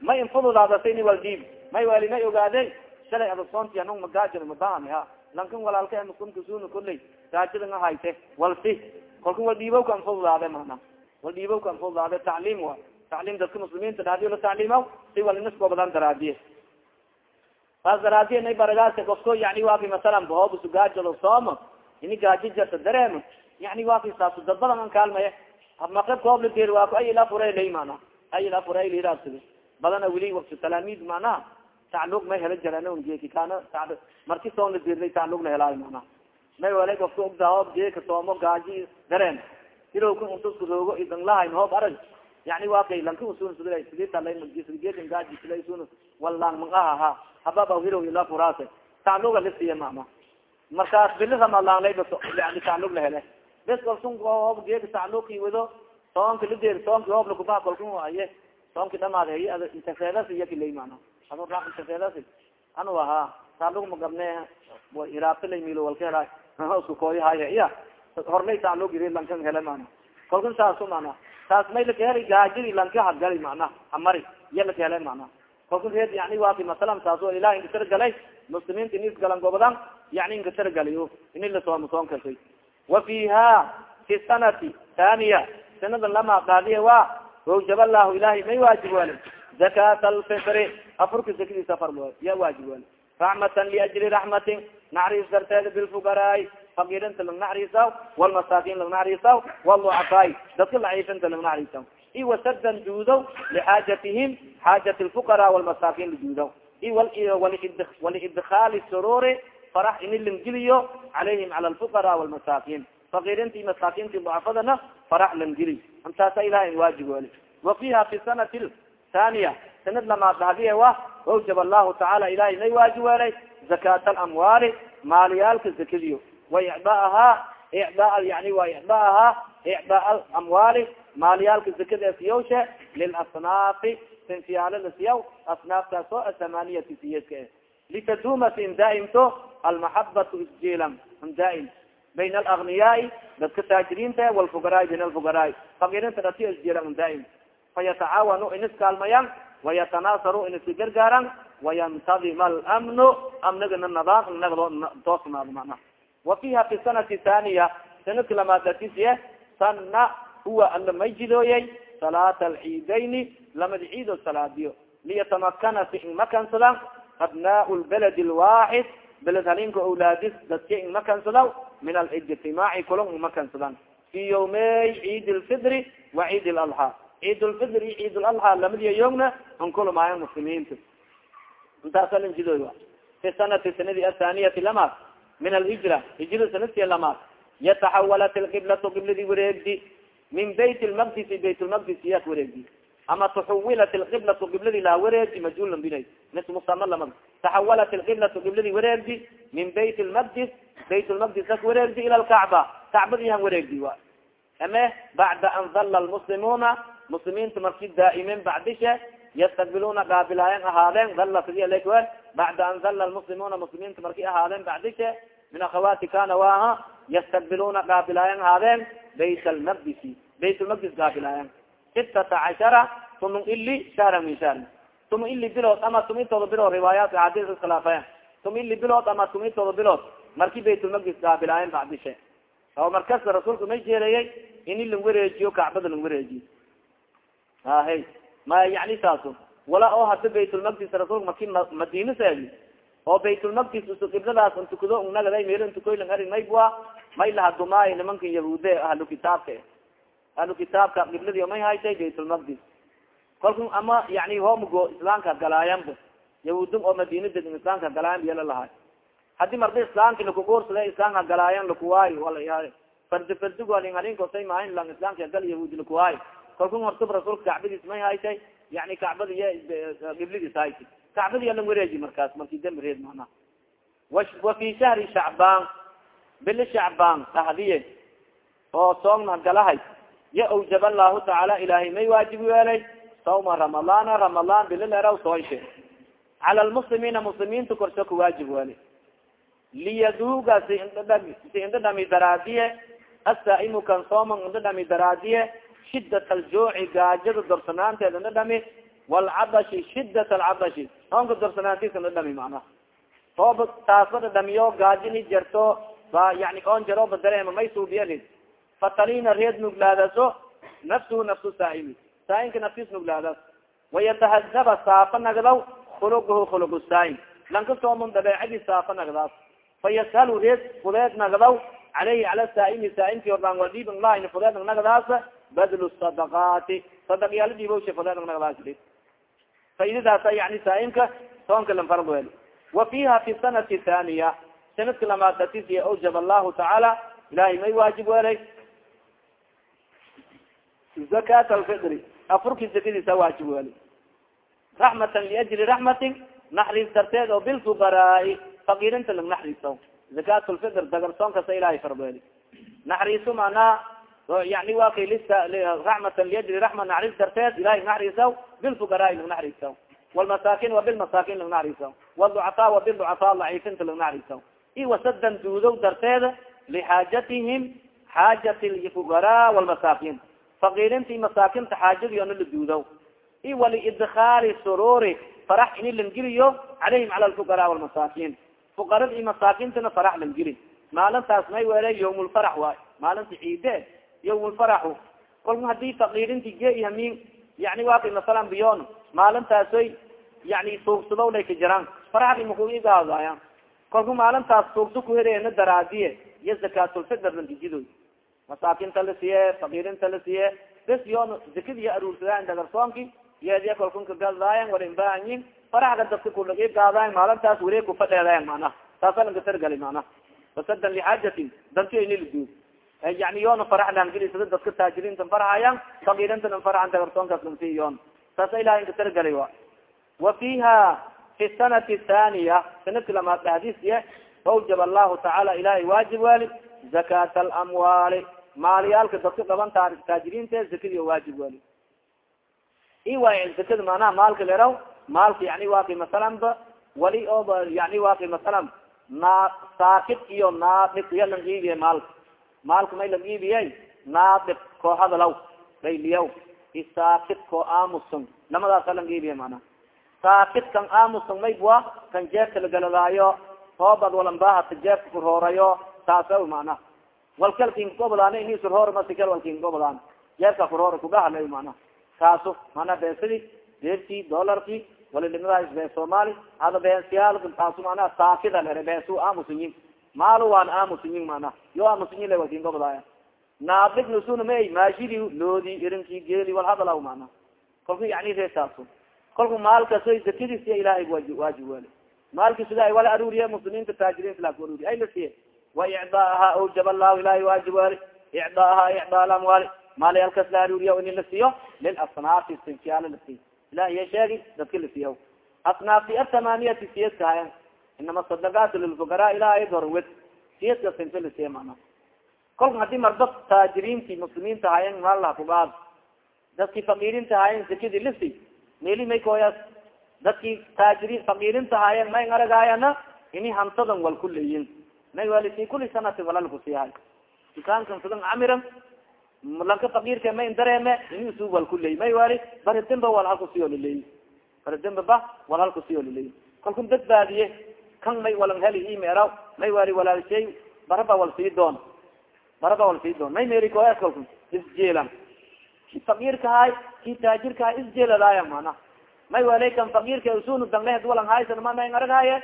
may infududaadasayni waldhiib may wali may ogaade shalay adasoonti anung magaajir madaami ha lankan walaalka makunkasuna kuley gaajida nga hayte walsi kalkan wal dhiibowka anfududaade mana wal dhiibowka anfududaade tacliim wa tacliim dadka muslimiinta dhadi la tacliimaw si walinaskoobadan daraadiye saas daraadiye nay baragaas kosko yani waaki masalan bahoobusu gaajado sooma ini gaaji jarta dareemo yani waaki saasu dadbadan an kaalmaya maqrib koob la deer waa ay ila furay lay mana ay ila furay liraasidi badana weli wakti talaamid mana tacluq may hela jaraan geeki kana marki soon la deerday tacluq la helaayo mana may wala kofka ogda hoob geeka soomo gaaji dareen. Ilowka untusku roogo idan lahayn hoob arag. Yani waa kay lanka usun sidii talay geekan gaaji sila sun walang mangaha ha. Hababa hirow ila furaase. Tacluga lisiya mama markaas bili ramadan layba yani tacluq la hele bes kalsun hoob geeka tacluqi wado soonka la deer soonki hoob lakubaha kalkun aye soonki dhamaad hay interfedas iyakilay mana ado ra interfedas anu ahaa tacluq magabne iraabta lay milo walka hela isku kooyahay iya horlay tacluq iri lankan hele mana kalkun saasu mana taas may lakaheli gaajiri lanka hagali mana hamari iya lakahele mana kalkun reed yani waaki masalan taaso ilahi inkatara galay muslimiinta inis galan gobodan yani inkatara galayo ini lasoomo soonkasay wa fiha fi sanati thaniya. Sanada lama qaadiya wa wajab lahu ilahay may waajib wali zakat alfitri afurka zakadiisa afar ya waajib wali raxmatan liajli raxmatin naxariis darteeda bilfugaraai fakirinta lang naxariisaw walmasaakin lang naxariisaw walucafaay dadka laciifinta lang naxariisaw i wasadan duudow lixaajatihim xaajat lfuqara walmasaakin laduudow i waliidkaali sururi farax ini langiliyo calayhim cala lfuqara walmasaakin fakirinti masaakinti ducafadana farax langili intaasa ilahay waajib wali. Wa fiha fi sanati thaniya sanad lamaad dahdiye wa awjab allahu tacaala ilahay may waajib welay zakat alamwaali maaliyaalka zakadiyo. Wa icdaaha icdaa yani wa icdaaha icdaa amwaali maaliyaalka zakada siyawshe lilasnaafi sinfiyaalo la siyaw asnaaftaas oo athamaniyati siyeedka e litaduma sin daaimto almaxabatu isjilan daaim bayn alagniyaai dadka taajiriinta walfugaraai bayn alfugaraai fakirinta dhatiyo isjilan daaim fayatacaawanu in iskaalmayaan wayatanaasaru in iska gargaaran wayantadima alamnu amnigana nadaam nagdo toosnaado mana wa fiha fi sanati thaniya sanadka lamaadatisie sana huwa ala may jidooyey salaata alciidayni lamada ciido salaadiyo liyatamakana si ingmakansadan abnaa lbalad lwaxid beled halinka awlaadis dadka ingmakansada min alijtimaaci kulon ingmakansadan fi yawmey ciid lfidri wa ciid lalxa ciid lfidr iyo ciid lalxa lamadiya yogna ankulumaayan muslimiinta intaasa lanjidooy a fi sanati sanadi athaniyati lamaad min alhijra hijra sanadki lamaad yataxawalat alqiblatu qibladi wareegdi min bayt lmaqdisi bayt lmaqdis iyak wareegdi ama taxawilat alqiblatu qibladi laa wareegdi majhulan binay mis musama lamad taxawalat alqiblatu qibladi wareegdi min bayt lmaqdis bayt lmaqdis ak wareegdi ila lkacba kacbadi han wareegdi wa ame bacda an dalla lmuslimuuna muslimiinta marki daa'imen bacdishe ystakbiluna gaabilaayan ahaadeen dalla sidialekwe bacda an dalla lmuslimuuna muslimiinta marki ahaadeen bacdishe min akhawaati kana waaha ystakbiluna gaabilaayan ahaadeen bayt almaqdisi bayt lmaqdis gaabilaayan sitata cashara tumun ili shahra min shahr tuma ili bilood ama tumitooda bilood riwaayaat axaadiis iskhilaafeen tuma ili bilood ama tumitooda bilood marki baytulmaqdis gaabilaayan bacdishe oo markasta rasuulka may jeerayey ini lang wareejiyo kacbada lang wareejiyo. Ahe ma yani saaso wala oo hada baytulmaqdis rasuulka marki madina seegi oo baytulmaqdis usu qibladaas untukado unagaday meel untukoylang arig maybua may lahadumaay nimanka yahuude ahlu kitaabka ahlu kitaabka qibladi may haytay baytulmaqdis kalku ama yani hoomgo islaamka galaayanba yahuudum oo madina degin islaamka galaayan yala lahay haddii marda islaamki lakuguursada islaamka galaayan lakuwaayo wala fardi fardigoalinarinkosay maahin lang islaamka gal yahuudi lakuwaayo kalku hortub rasuulka kacbadiis may haytay yani kacbada iyo qibladiis haytay kacbadi alan wareeji markaas marki dambi reed mana wa fi shahri shacbaan bili shacbaan dhahdiye oo soogna galahay ya awjab allahu tacaala ilaahay may waajib yeelay sawma ramadana ramadaan bilileraw soonshe cala lmuslimiina muslimiinta korsho ku waajib weeli liyaduuga si si indadhami daraadiye asaa'imu kan sooman indadhami daraadiye shidat aljuuci gaajada dorsanaanteeda na dhami walcadashi shidat alcadashi oonka dorsanaantiisa na dhami macnaha. Tooba taasba dhadhamiyo gaajini jarto ba yani oon jarooba dareema may suubiyanin fatalina reed nuglaadaso nafsuhu nafsu saaimi saaimka naftiis nuglaadas wayatahadaba saafa nagdaw khuluguhu khulugu saaim lanka soomun dabeecadii saafa nagdaas fayashalu reed fudeed nagdaw caleyhi cala saaimi saaimki ordaan waldhiibn lahin fudeed nagdaas badlu sadaqaati sadaqyaala dhiibowsha fudeed nagdaas faidadaasa yani saaimka soonka lan farad wel wa fiha fi sanati thaniya. Sanadka lamaad datisiya awjab allahu tacaala ilahay may waajib welay zakat alfidri afurki zakadiisa waajib weli raxmatan liajli raxmatin naxriis darteed oo bilfugaraai fakiirinta lag naxriiso zakat lfidr dagarsoon kasa ilahay farbeeli naxriiso manaa yani wa kay raxmatan liajli raxma naxriis darteed ilahay naxriisaw bilfugaraai lag naxriisaw walmasaakin wa bilmasaakin lag naxriisaw wducafaa wa bilducafaa laciifinta lag naxriisaw i wasadan duudow darteed lixaajatihim xaajati lfugaraa walmasaakin fakiirinti masaakinta xaajadi ona la duudo i waliidkaali sururi farax ini langeliyo calayhim cala lfuqara walmasaakin fuqarad i masaakintana farax langeli maalintaas may wele yawmulfarax waay maalinta ciide yawmulfaraxu kolka haddii fakiirinti ge hamin yani waki masalan biyon maalintaasoy yani suugsado lay ka jiraan faraxdi makuigaadaya kolka maalintaas suugso kuhereena daraadiye iyo zakatulfidr lankijido masaakinta la siye fakiirinta la siye bes yoon zakadiya aruursadaan dagarsoonki yeediya kalkunka gadaayan wala imbaahanyin faraxga dadka kulagib gaadayan maalintaas were kufadheedayan macnaha taasa lanka targali macnaha wasadan lixaajatin danti ayni laduud yani yoona farax laangelisada dadka taajiriinta farxayan fakiirintana farxan dagarsoonkaas lansi yoon. Taasa ilahay inka targali wa. Wa fiha fi sanati thaniya sanadki lamaad dhahdiisiye awjab allahu tacaala ilahay waajib wali zakat alamwaali maalyaalka dadka dhaban taajiriinta zakadi waajib wali. I way zakada manaha maalka leraw maalka yani waki masalan ba wali oo yani waki masalan na saakid iyo naadib iya lang iibiye maalka. Maalka may lang iibiyey naadib koo hadalaw layliyaw i saakid koo aamusan lamadaasa lang iibiye mana saakid kan aamusan maybwa kan jeebka lagalalaayo hoobad walambahata jeebka kurhoorayo taasa mana walkalkinkobodaan ini surhoor masikal walkinkobodaan jeebka kurhoor kugahala mana. Kaaso mana beesadi deerti dolarki walilimadaas bee soomali hada beesiyaal taasu mana saakida lere beesu aamusinyin maalo waan aamusinyin mana. Yo aamusinyin le walkinkobodaya naabig nusuna may maashidi loodi irinki geeli wal hadalaw mana. Kolku yani reesaaso kolku maalkasoy zakadiisiya ilahay waajib weli maalki sida wala aruuriye muslimiinta taajiriinta laa ku aruuriye ay la siye waicdaaha awjab allahu ilahay waajib weli icdaaha icdaa alamwaali maalayalkas la aruuriya ini la siiyo lilasnaafi sinfiyaala la siiyo ilahiya sheegi dadka la siiya asnaafti athamaniyati siyaska hayan inama sadaqaat lilfuqaraa ilahay dorwed siyaska sinfi la siiya mana kolka haddii marda taajiriinti muslimiinta hayan maalaha kugaad dadki fakiirinta hayan zakadi lasi meli may koyas dadki taajiriin fakiirinta hayan may aragaayana ini hantadan wal kuleyin may wali fi kuli sanati walal kusiyahay dukaankan sidan camiran lanka fakirka may dareeme ini usu wal kuley may wali baridimba wal hal kusiyo laleyi baridimba ba wal hal kusiyo laleyi kalku badbaadiye kan may walan heli imeeraw may wali walaalshay baraba wal sii doon baraba wal sii doon may meri koyas kalku isjeelan ki fakirka hay ki taajirka hay isjeeladaaya mana. May wali kan fakirka usunu danglehd walan haysan ma may araghaye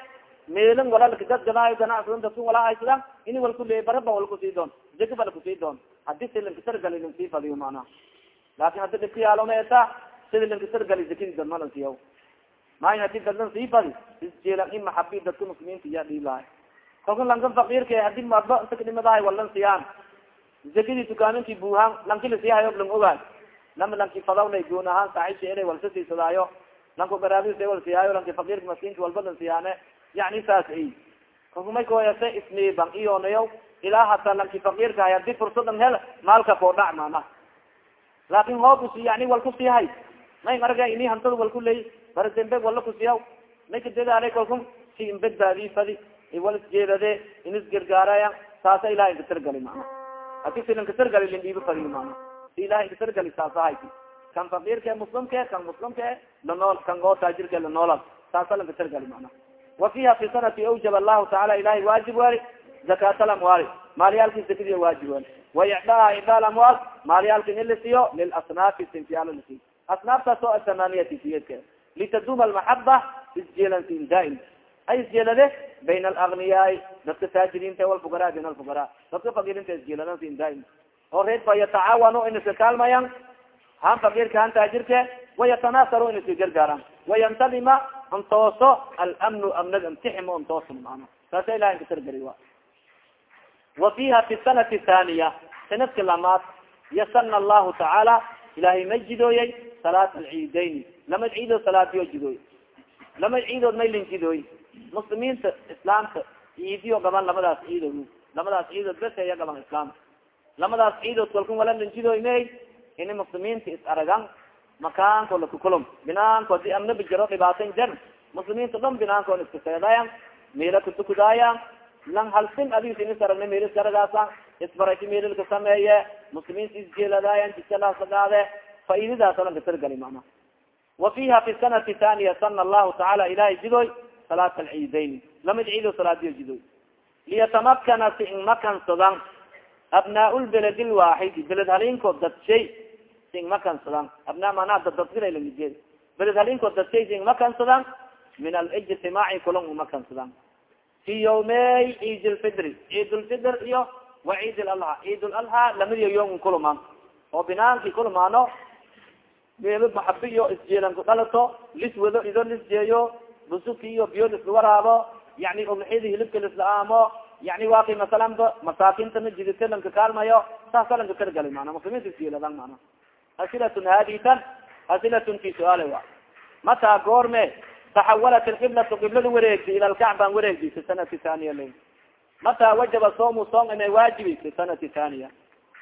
meelin walalka dadgadaayo ganacsadan dadku wala haysadan ini wal kuleey baraba wal ku sii doon. Jega bala ku sii doon. Hadii si lankatargali lan sii fadiyo mana laakin hadi dhibka yaaloma eta sida lankatargali zakadi dad malan siyaw may haddii dad lan sii fadi isjeelan in maxabi dadka muslimiinta iya dhii lahay kalka lankan fakirka haddii maba inta kadhimadahay walan siyaan. Zakadii dukaaminki buuhaan lanki lasiyahayo lang ogaay lama lanki fadawnay goon ahaan saaxibka inay walsa siisadaayo lanko garaabisa wal siyaayo lanki fakirka maskinka walba lan siyaane yani saas ay. Kalkumay koyase isniiban iyonayaw ilaa hataa lanki fakirka hay haddii fursadan hel maalka koo dhac mana laakin hoob us yani wal kusiyahay may arga ini hantada wal kuley bara dembe wala kusiyaw may kadadaala kalkum si inbadbaadi fadi wal isjeedade in isgargaaraya saasa ilaha inkatargali mana haddii si lankatargali lindhiiba fadiy mana si ilahay kasargali saasahay kan fakirka muslimke kan muslimke lanool kan oo taajirke lanoolad saasa lan kasargali mana wa fiha fi sanati awjab allahu taala ilahay waajib wali zakat alamwaali maalyaalki zakadiya waajib wali wa icdaa icdaa alamwaal maalyaalki in lasiyo lilasnaafi sinfiyaalo lasiyo asnaaftaas oo asamaniyati siyedka litaduma almaxaba isjeelansin daaim ay isjeelade bayna alagniyaai dadka taajiriinta walfuqara bayn alfuqara dadka fakirinta isjeeladansin daaim oo reer fa yatacaawano in iska kaalmayan han fakirka han taajirke wayatanaasaru in iska gargaaran wayantadima antooso alamnu amnad amtiximo antooso maana saasa ilahay kasargari wa fiha fi sanati thaniya sanadki lamaad yasana allahu tacaala ilahay ma jidooyey salaat alciidayn lama ciidood salaadiyo jidooy lama ciidood maylin jidooy muslimiinta islaamka ciidiyo gaban lamadaas ciidood lamadaas ciidood beseya gaban islaamka lamadaas ciidood kalkun wala linjidooy may ini muslimiinta is aragan makaanko lakukulum binaanko di amnabi jiro dhibaatan jar muslimiinta dhan binaanko iska seedayan meela kutukudaayan lang halsin adis inis aragna meel isaragaasa isbaraki meelilka sameeye muslimiinta isjeeladaayan jidkalahsagaade faaidadaasa lan kasargali mana wa fiha fi sanati thaniya sana allahu tacaala ilahay jidoy salaat alciidayn la mid ciido salaadiyo jidoy. Liyatamakana si ingmakansadan abnaa lbeled lwaaxidi beled halinkood dadshay si ingmakansadan abnaa manaa dadadgilalamijeed beled halinkood dadshay si ingmakansadan min alijtimaaci kulon umakansadan fi yawmey ciid lfidri ciid lfidr iyo wa ciid lalha ciid lalha lamadiyo yom kulumaan oo binaanki kulumaano meelo maxabi iyo isjeelan ku dhalato lis wado ido lisjeeyo busuki iyo biyo liswaraabo yani ulxidi hilibka lislaamo yani waki masalan masaakinta jidita lanka kaalmayo saasa lanka kargali mana muslimiinta isjeeladan mana asilatun haditan asilatun fi suaale wa. Mataa goorme taxawalat alqiblatu qiblada wareegtay ila lkacban wareegtay fi sanati thaniya la mataa wajaba soomu soom amay waajibi fi sanati thaniya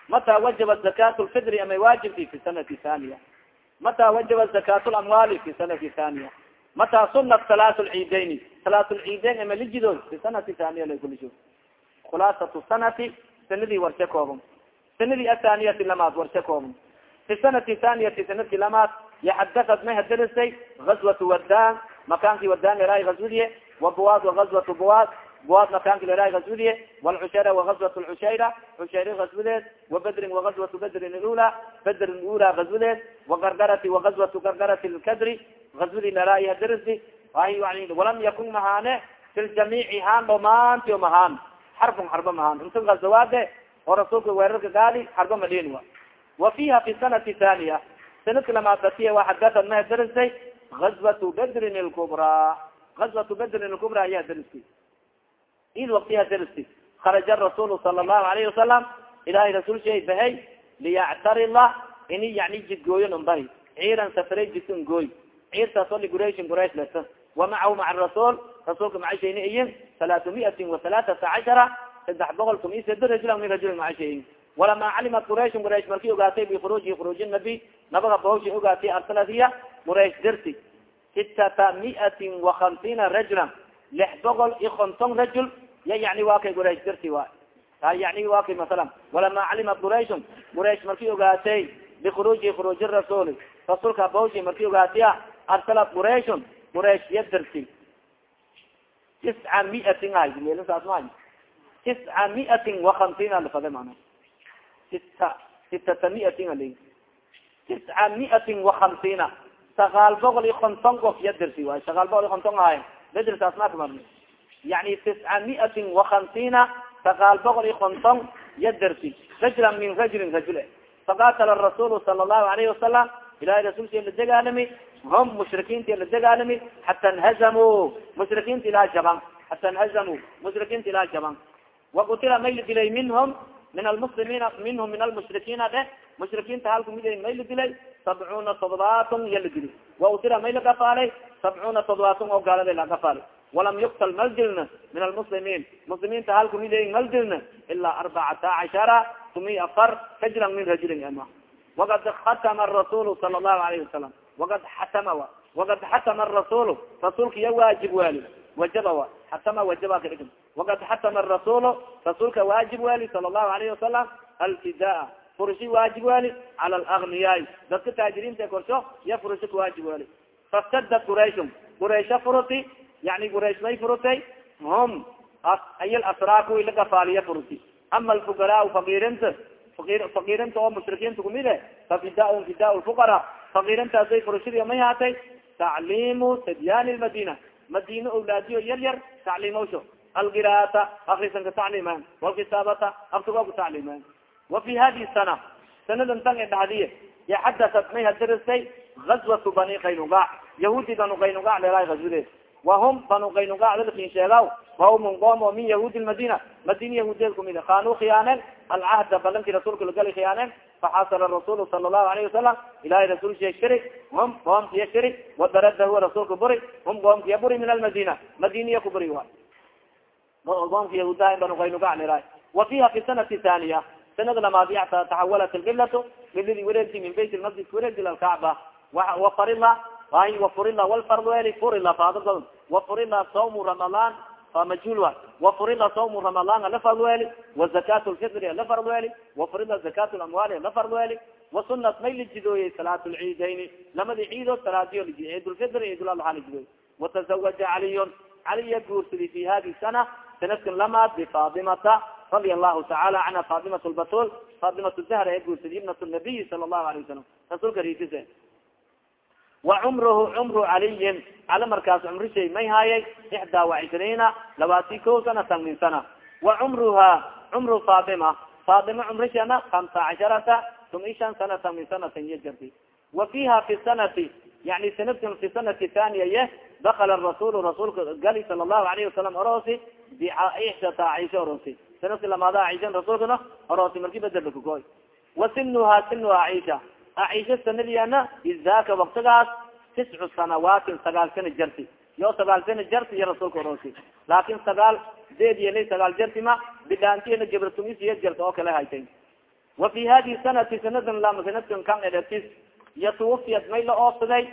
mataa wajaba zakat lfidri amay waajibti fi sanati thaniya mataa wajaba zakat lamwaali fi sanati thaniya mataa sunat salaat lciidayni salaat lciidayn ama lijido fi sanati thaniya la kulisho khulaasatu sanati sanadii warshe koobon sanadii athaniyati lamaad warshe koobon fi sanati thaniyati sanadki lamaad yaxadaat may hadarisay gazwat wadan makaanki wadan leraay gazwadiye wabuwaad wagazwat buwaad buwaad makaanki leraay gazwadiye walcushayra wagazwat lcushayra cushayri gazwadeed wabedrin wagazwatu bedrin lula bedrin ula gazwadeed wagargarati wagazwatu gargarati lkadri gazwadi leraay hadarisi walam yakun mahaane fi ljamiici haan dhamaantiyo mahaan xarbun xarba mahaan inta gazawaade oo rasuulka weerarka gaali xarba madhin wa fiha fi sanati thaniya sanadka lamaadatiya waxadaad ma darisay gazwatu bedrin lkubraa gazwatu bedrin lkubra ayaa daristi id waktiyaa daristi kharaja rasuul sala allahu alayhi wasalam ilahay rasuul shay bahay liyactarila ini yani jidgooyo nambari ciiran safray jidkan gooy ciirtaas oo liguraysin quraysh leta wa macahu maca rasuul rasuulka macashayni iyin talaatu miatin wa halaaata cashara saddex boqol kum iyo sado rajula min rajulin macashayin walamaa calimat qurayshn quraysh markii ogaatay bikhuruuji khuruuji nabi nabaga bawsha ogaatay arsalad hiya quraysh dirti sitata miatin wa hamsiina rajulan lix boqol iyo konton rajul ya yani waa kay quraysh dirti wa yani waa kay masalan walamaa calimat qurayshn quraysh markii ogaatay bikhuruuji khuruuji rasuuli rasuulka bawshi markii ogaataya arsalad qurayshn quraysh ya dirti tisca miatin ay saas ma tisca miatin wa hamsiina lafade mana sita sitata miatin ali tisca miatin wa hamsiina sagaal boqol iyo konton qof ya dirsi waay sagaal boqol iyo konton ahay bedirtaas makamar yani tisca miatin wa hamsiina sagaal boqol iyo konton ya dirsi. Rajula min rajulin rajule. Faqatala rasuul sala allahu alayhi wasalam ilahay rasuulki la dagaalami hum mushrikiinti la dagaalami hata nhazamuu mushrikiinta ilaa jaban hata nhazamuu mushrikiinta ilaa jaban. Wakutila may la dilay minhum min almuslimiina minhum min almushrikiina dheh mushrikiinta halku mid may la dilay sabcuuna toddobaatan iya la dili wa utila may la gafaalay sabcuuna toddobaatan oo gaalada la gafaalay walam yuktal mal dilna min almuslimiin muslimiinta halku mid mal dilna ilaa arbacata cashara tumi afar rajlan min rajulin ama wakad hatama rasuul sala allahu alayhi wasalam wakad xatama wa wakad xatama rasuul rasuulka iya waajib waali wajaba wa xatama wajaba kadhig wakad xatama rasuul rasuulka waajib waali sala allahu alayhi wasalam alfidaa furushi waajib weli cala alagniyaai dadka taajiriinta korsho ya furushi kawaajib weli faftadad qurayshum quraysha furuti yani quraysh may furutay hum ay lasraaku ila gafaaliya furuti ama alfuqaraa fakiirinta fakiirinta oo mushrikiinta kumid e fafidaun fida lfuqara fakiirintaasay furushadi may haatay tacliimu sadyaani lmadina madina awlaadiyo yar yar tacliimowsho algiraata akrisanka tacliiman walkitaabata aftugo ku tacliiman wa fi hadi sana sanadan tan e dhahdiye yaxadasat may hadiristay gazwatu bani qaynugac yahuudi banu qaynugac leelay gazwadeed wahum banu qaynugac dadkin sheegaw wahum qoom oo min yahuudi lmadina madina yahuudeed kumid kaanuu khiyaaneen alcahda balankii rasuulka lagali khiyaaneen faxasala rasuul sala allahu alayhi wasalam ilahay rasuul shee shiri hum qoomkiya shiri wadarada huwa rasuulka buri hum qoomkiya buri min almadina madiniya ku buri qoomka yahuudaha banu qaynugac leelay wa fiha fi sanati thaniya sanada lamaad yata taxawalat alqiblatu qibladi wareegti min bayt lmasjid wareegti lalkacba wafarila ay wafurila walfarweli furila faadada wafurila sawmu ramadan famajul wa wafurila sawmu ramadan ala farweli wazakat lfitri ala farweli wafurila zakat lamwali ala farweli wasunat may lijidooyey salaat lciidayni lamadi ciidood salaadiyo ciid lfitr ciid ladha lijidooy watazawaja caliyun caliya guursaday fi hadi sana sanadkan lamaad bifaatimata radia allahu taala canha fatimat lbatul fatimat zahra ee guursaday ibnat nabiyi sala allahu alayh wasalam rasuulka riitise wa cumruhu cumru caliyin cali markaas cumrishay may haayay ixdaa wacishriina labaati ko sanatan min sana. Wa cumruha cumru fatima fatima cumrishana hamsa casharata tumi shan sanatan jarti wa fiha fi sanati yani sanadkan fi sanati thaniya ye dakala rasulu rasuulka gali sala allahu alayhi wasalam oroosi bicaishata caisha oroosi. Sanadki lamaada caishan rasuulkana oroosi marki bedelakakoy wa sinuha sinuha caisha aisha sanadiyana izaka waktigaas tiscu sanawaatin sagaal sana jarti. Yo sagaal sana jarti iyo rasuulka oroosi laakin sagaal deed yelay sagaal jarti ma bidaantiyana gabratumisya jarta oo kale haytay wa fi hadi sanati sanadan lama sanadkan kan edetis yatuwafiyat may la oobsaday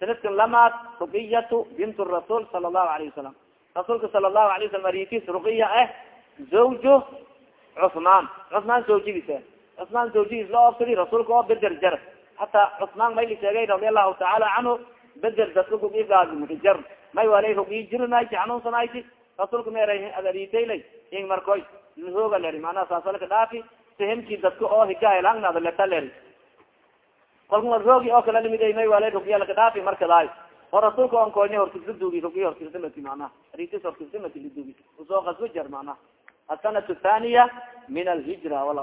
sanadkan lamaad ruqiyatu bint rasuul sala allahu alayhi wasalam rasuulka sala allahu alayh wasalam aritis ruqiya ah zawju cusmaan cusmaan zawjigiisa cusmaan zawjigiis la oobsadi rasuulka oo beder jar hataa cusmaan may la sheegay radi allahu tacaala canhu beder dadka kugigajar may wala rugiyi jirinayti xanuunsanayti rasuulka meera adariitaylay ing markoy hooga leri manaa saasalka dhaafi sihimki dadka oo higahelangnaada leta leri kalka roogi oo kala limid may wala rugiya laka dhaafi markadaay oo rasuulka on koyna horkisla duugi rugiy horkislamati manaa ritis horkislamati liduugi u soo kaswajar manaa asanat thaniya min alhijra wala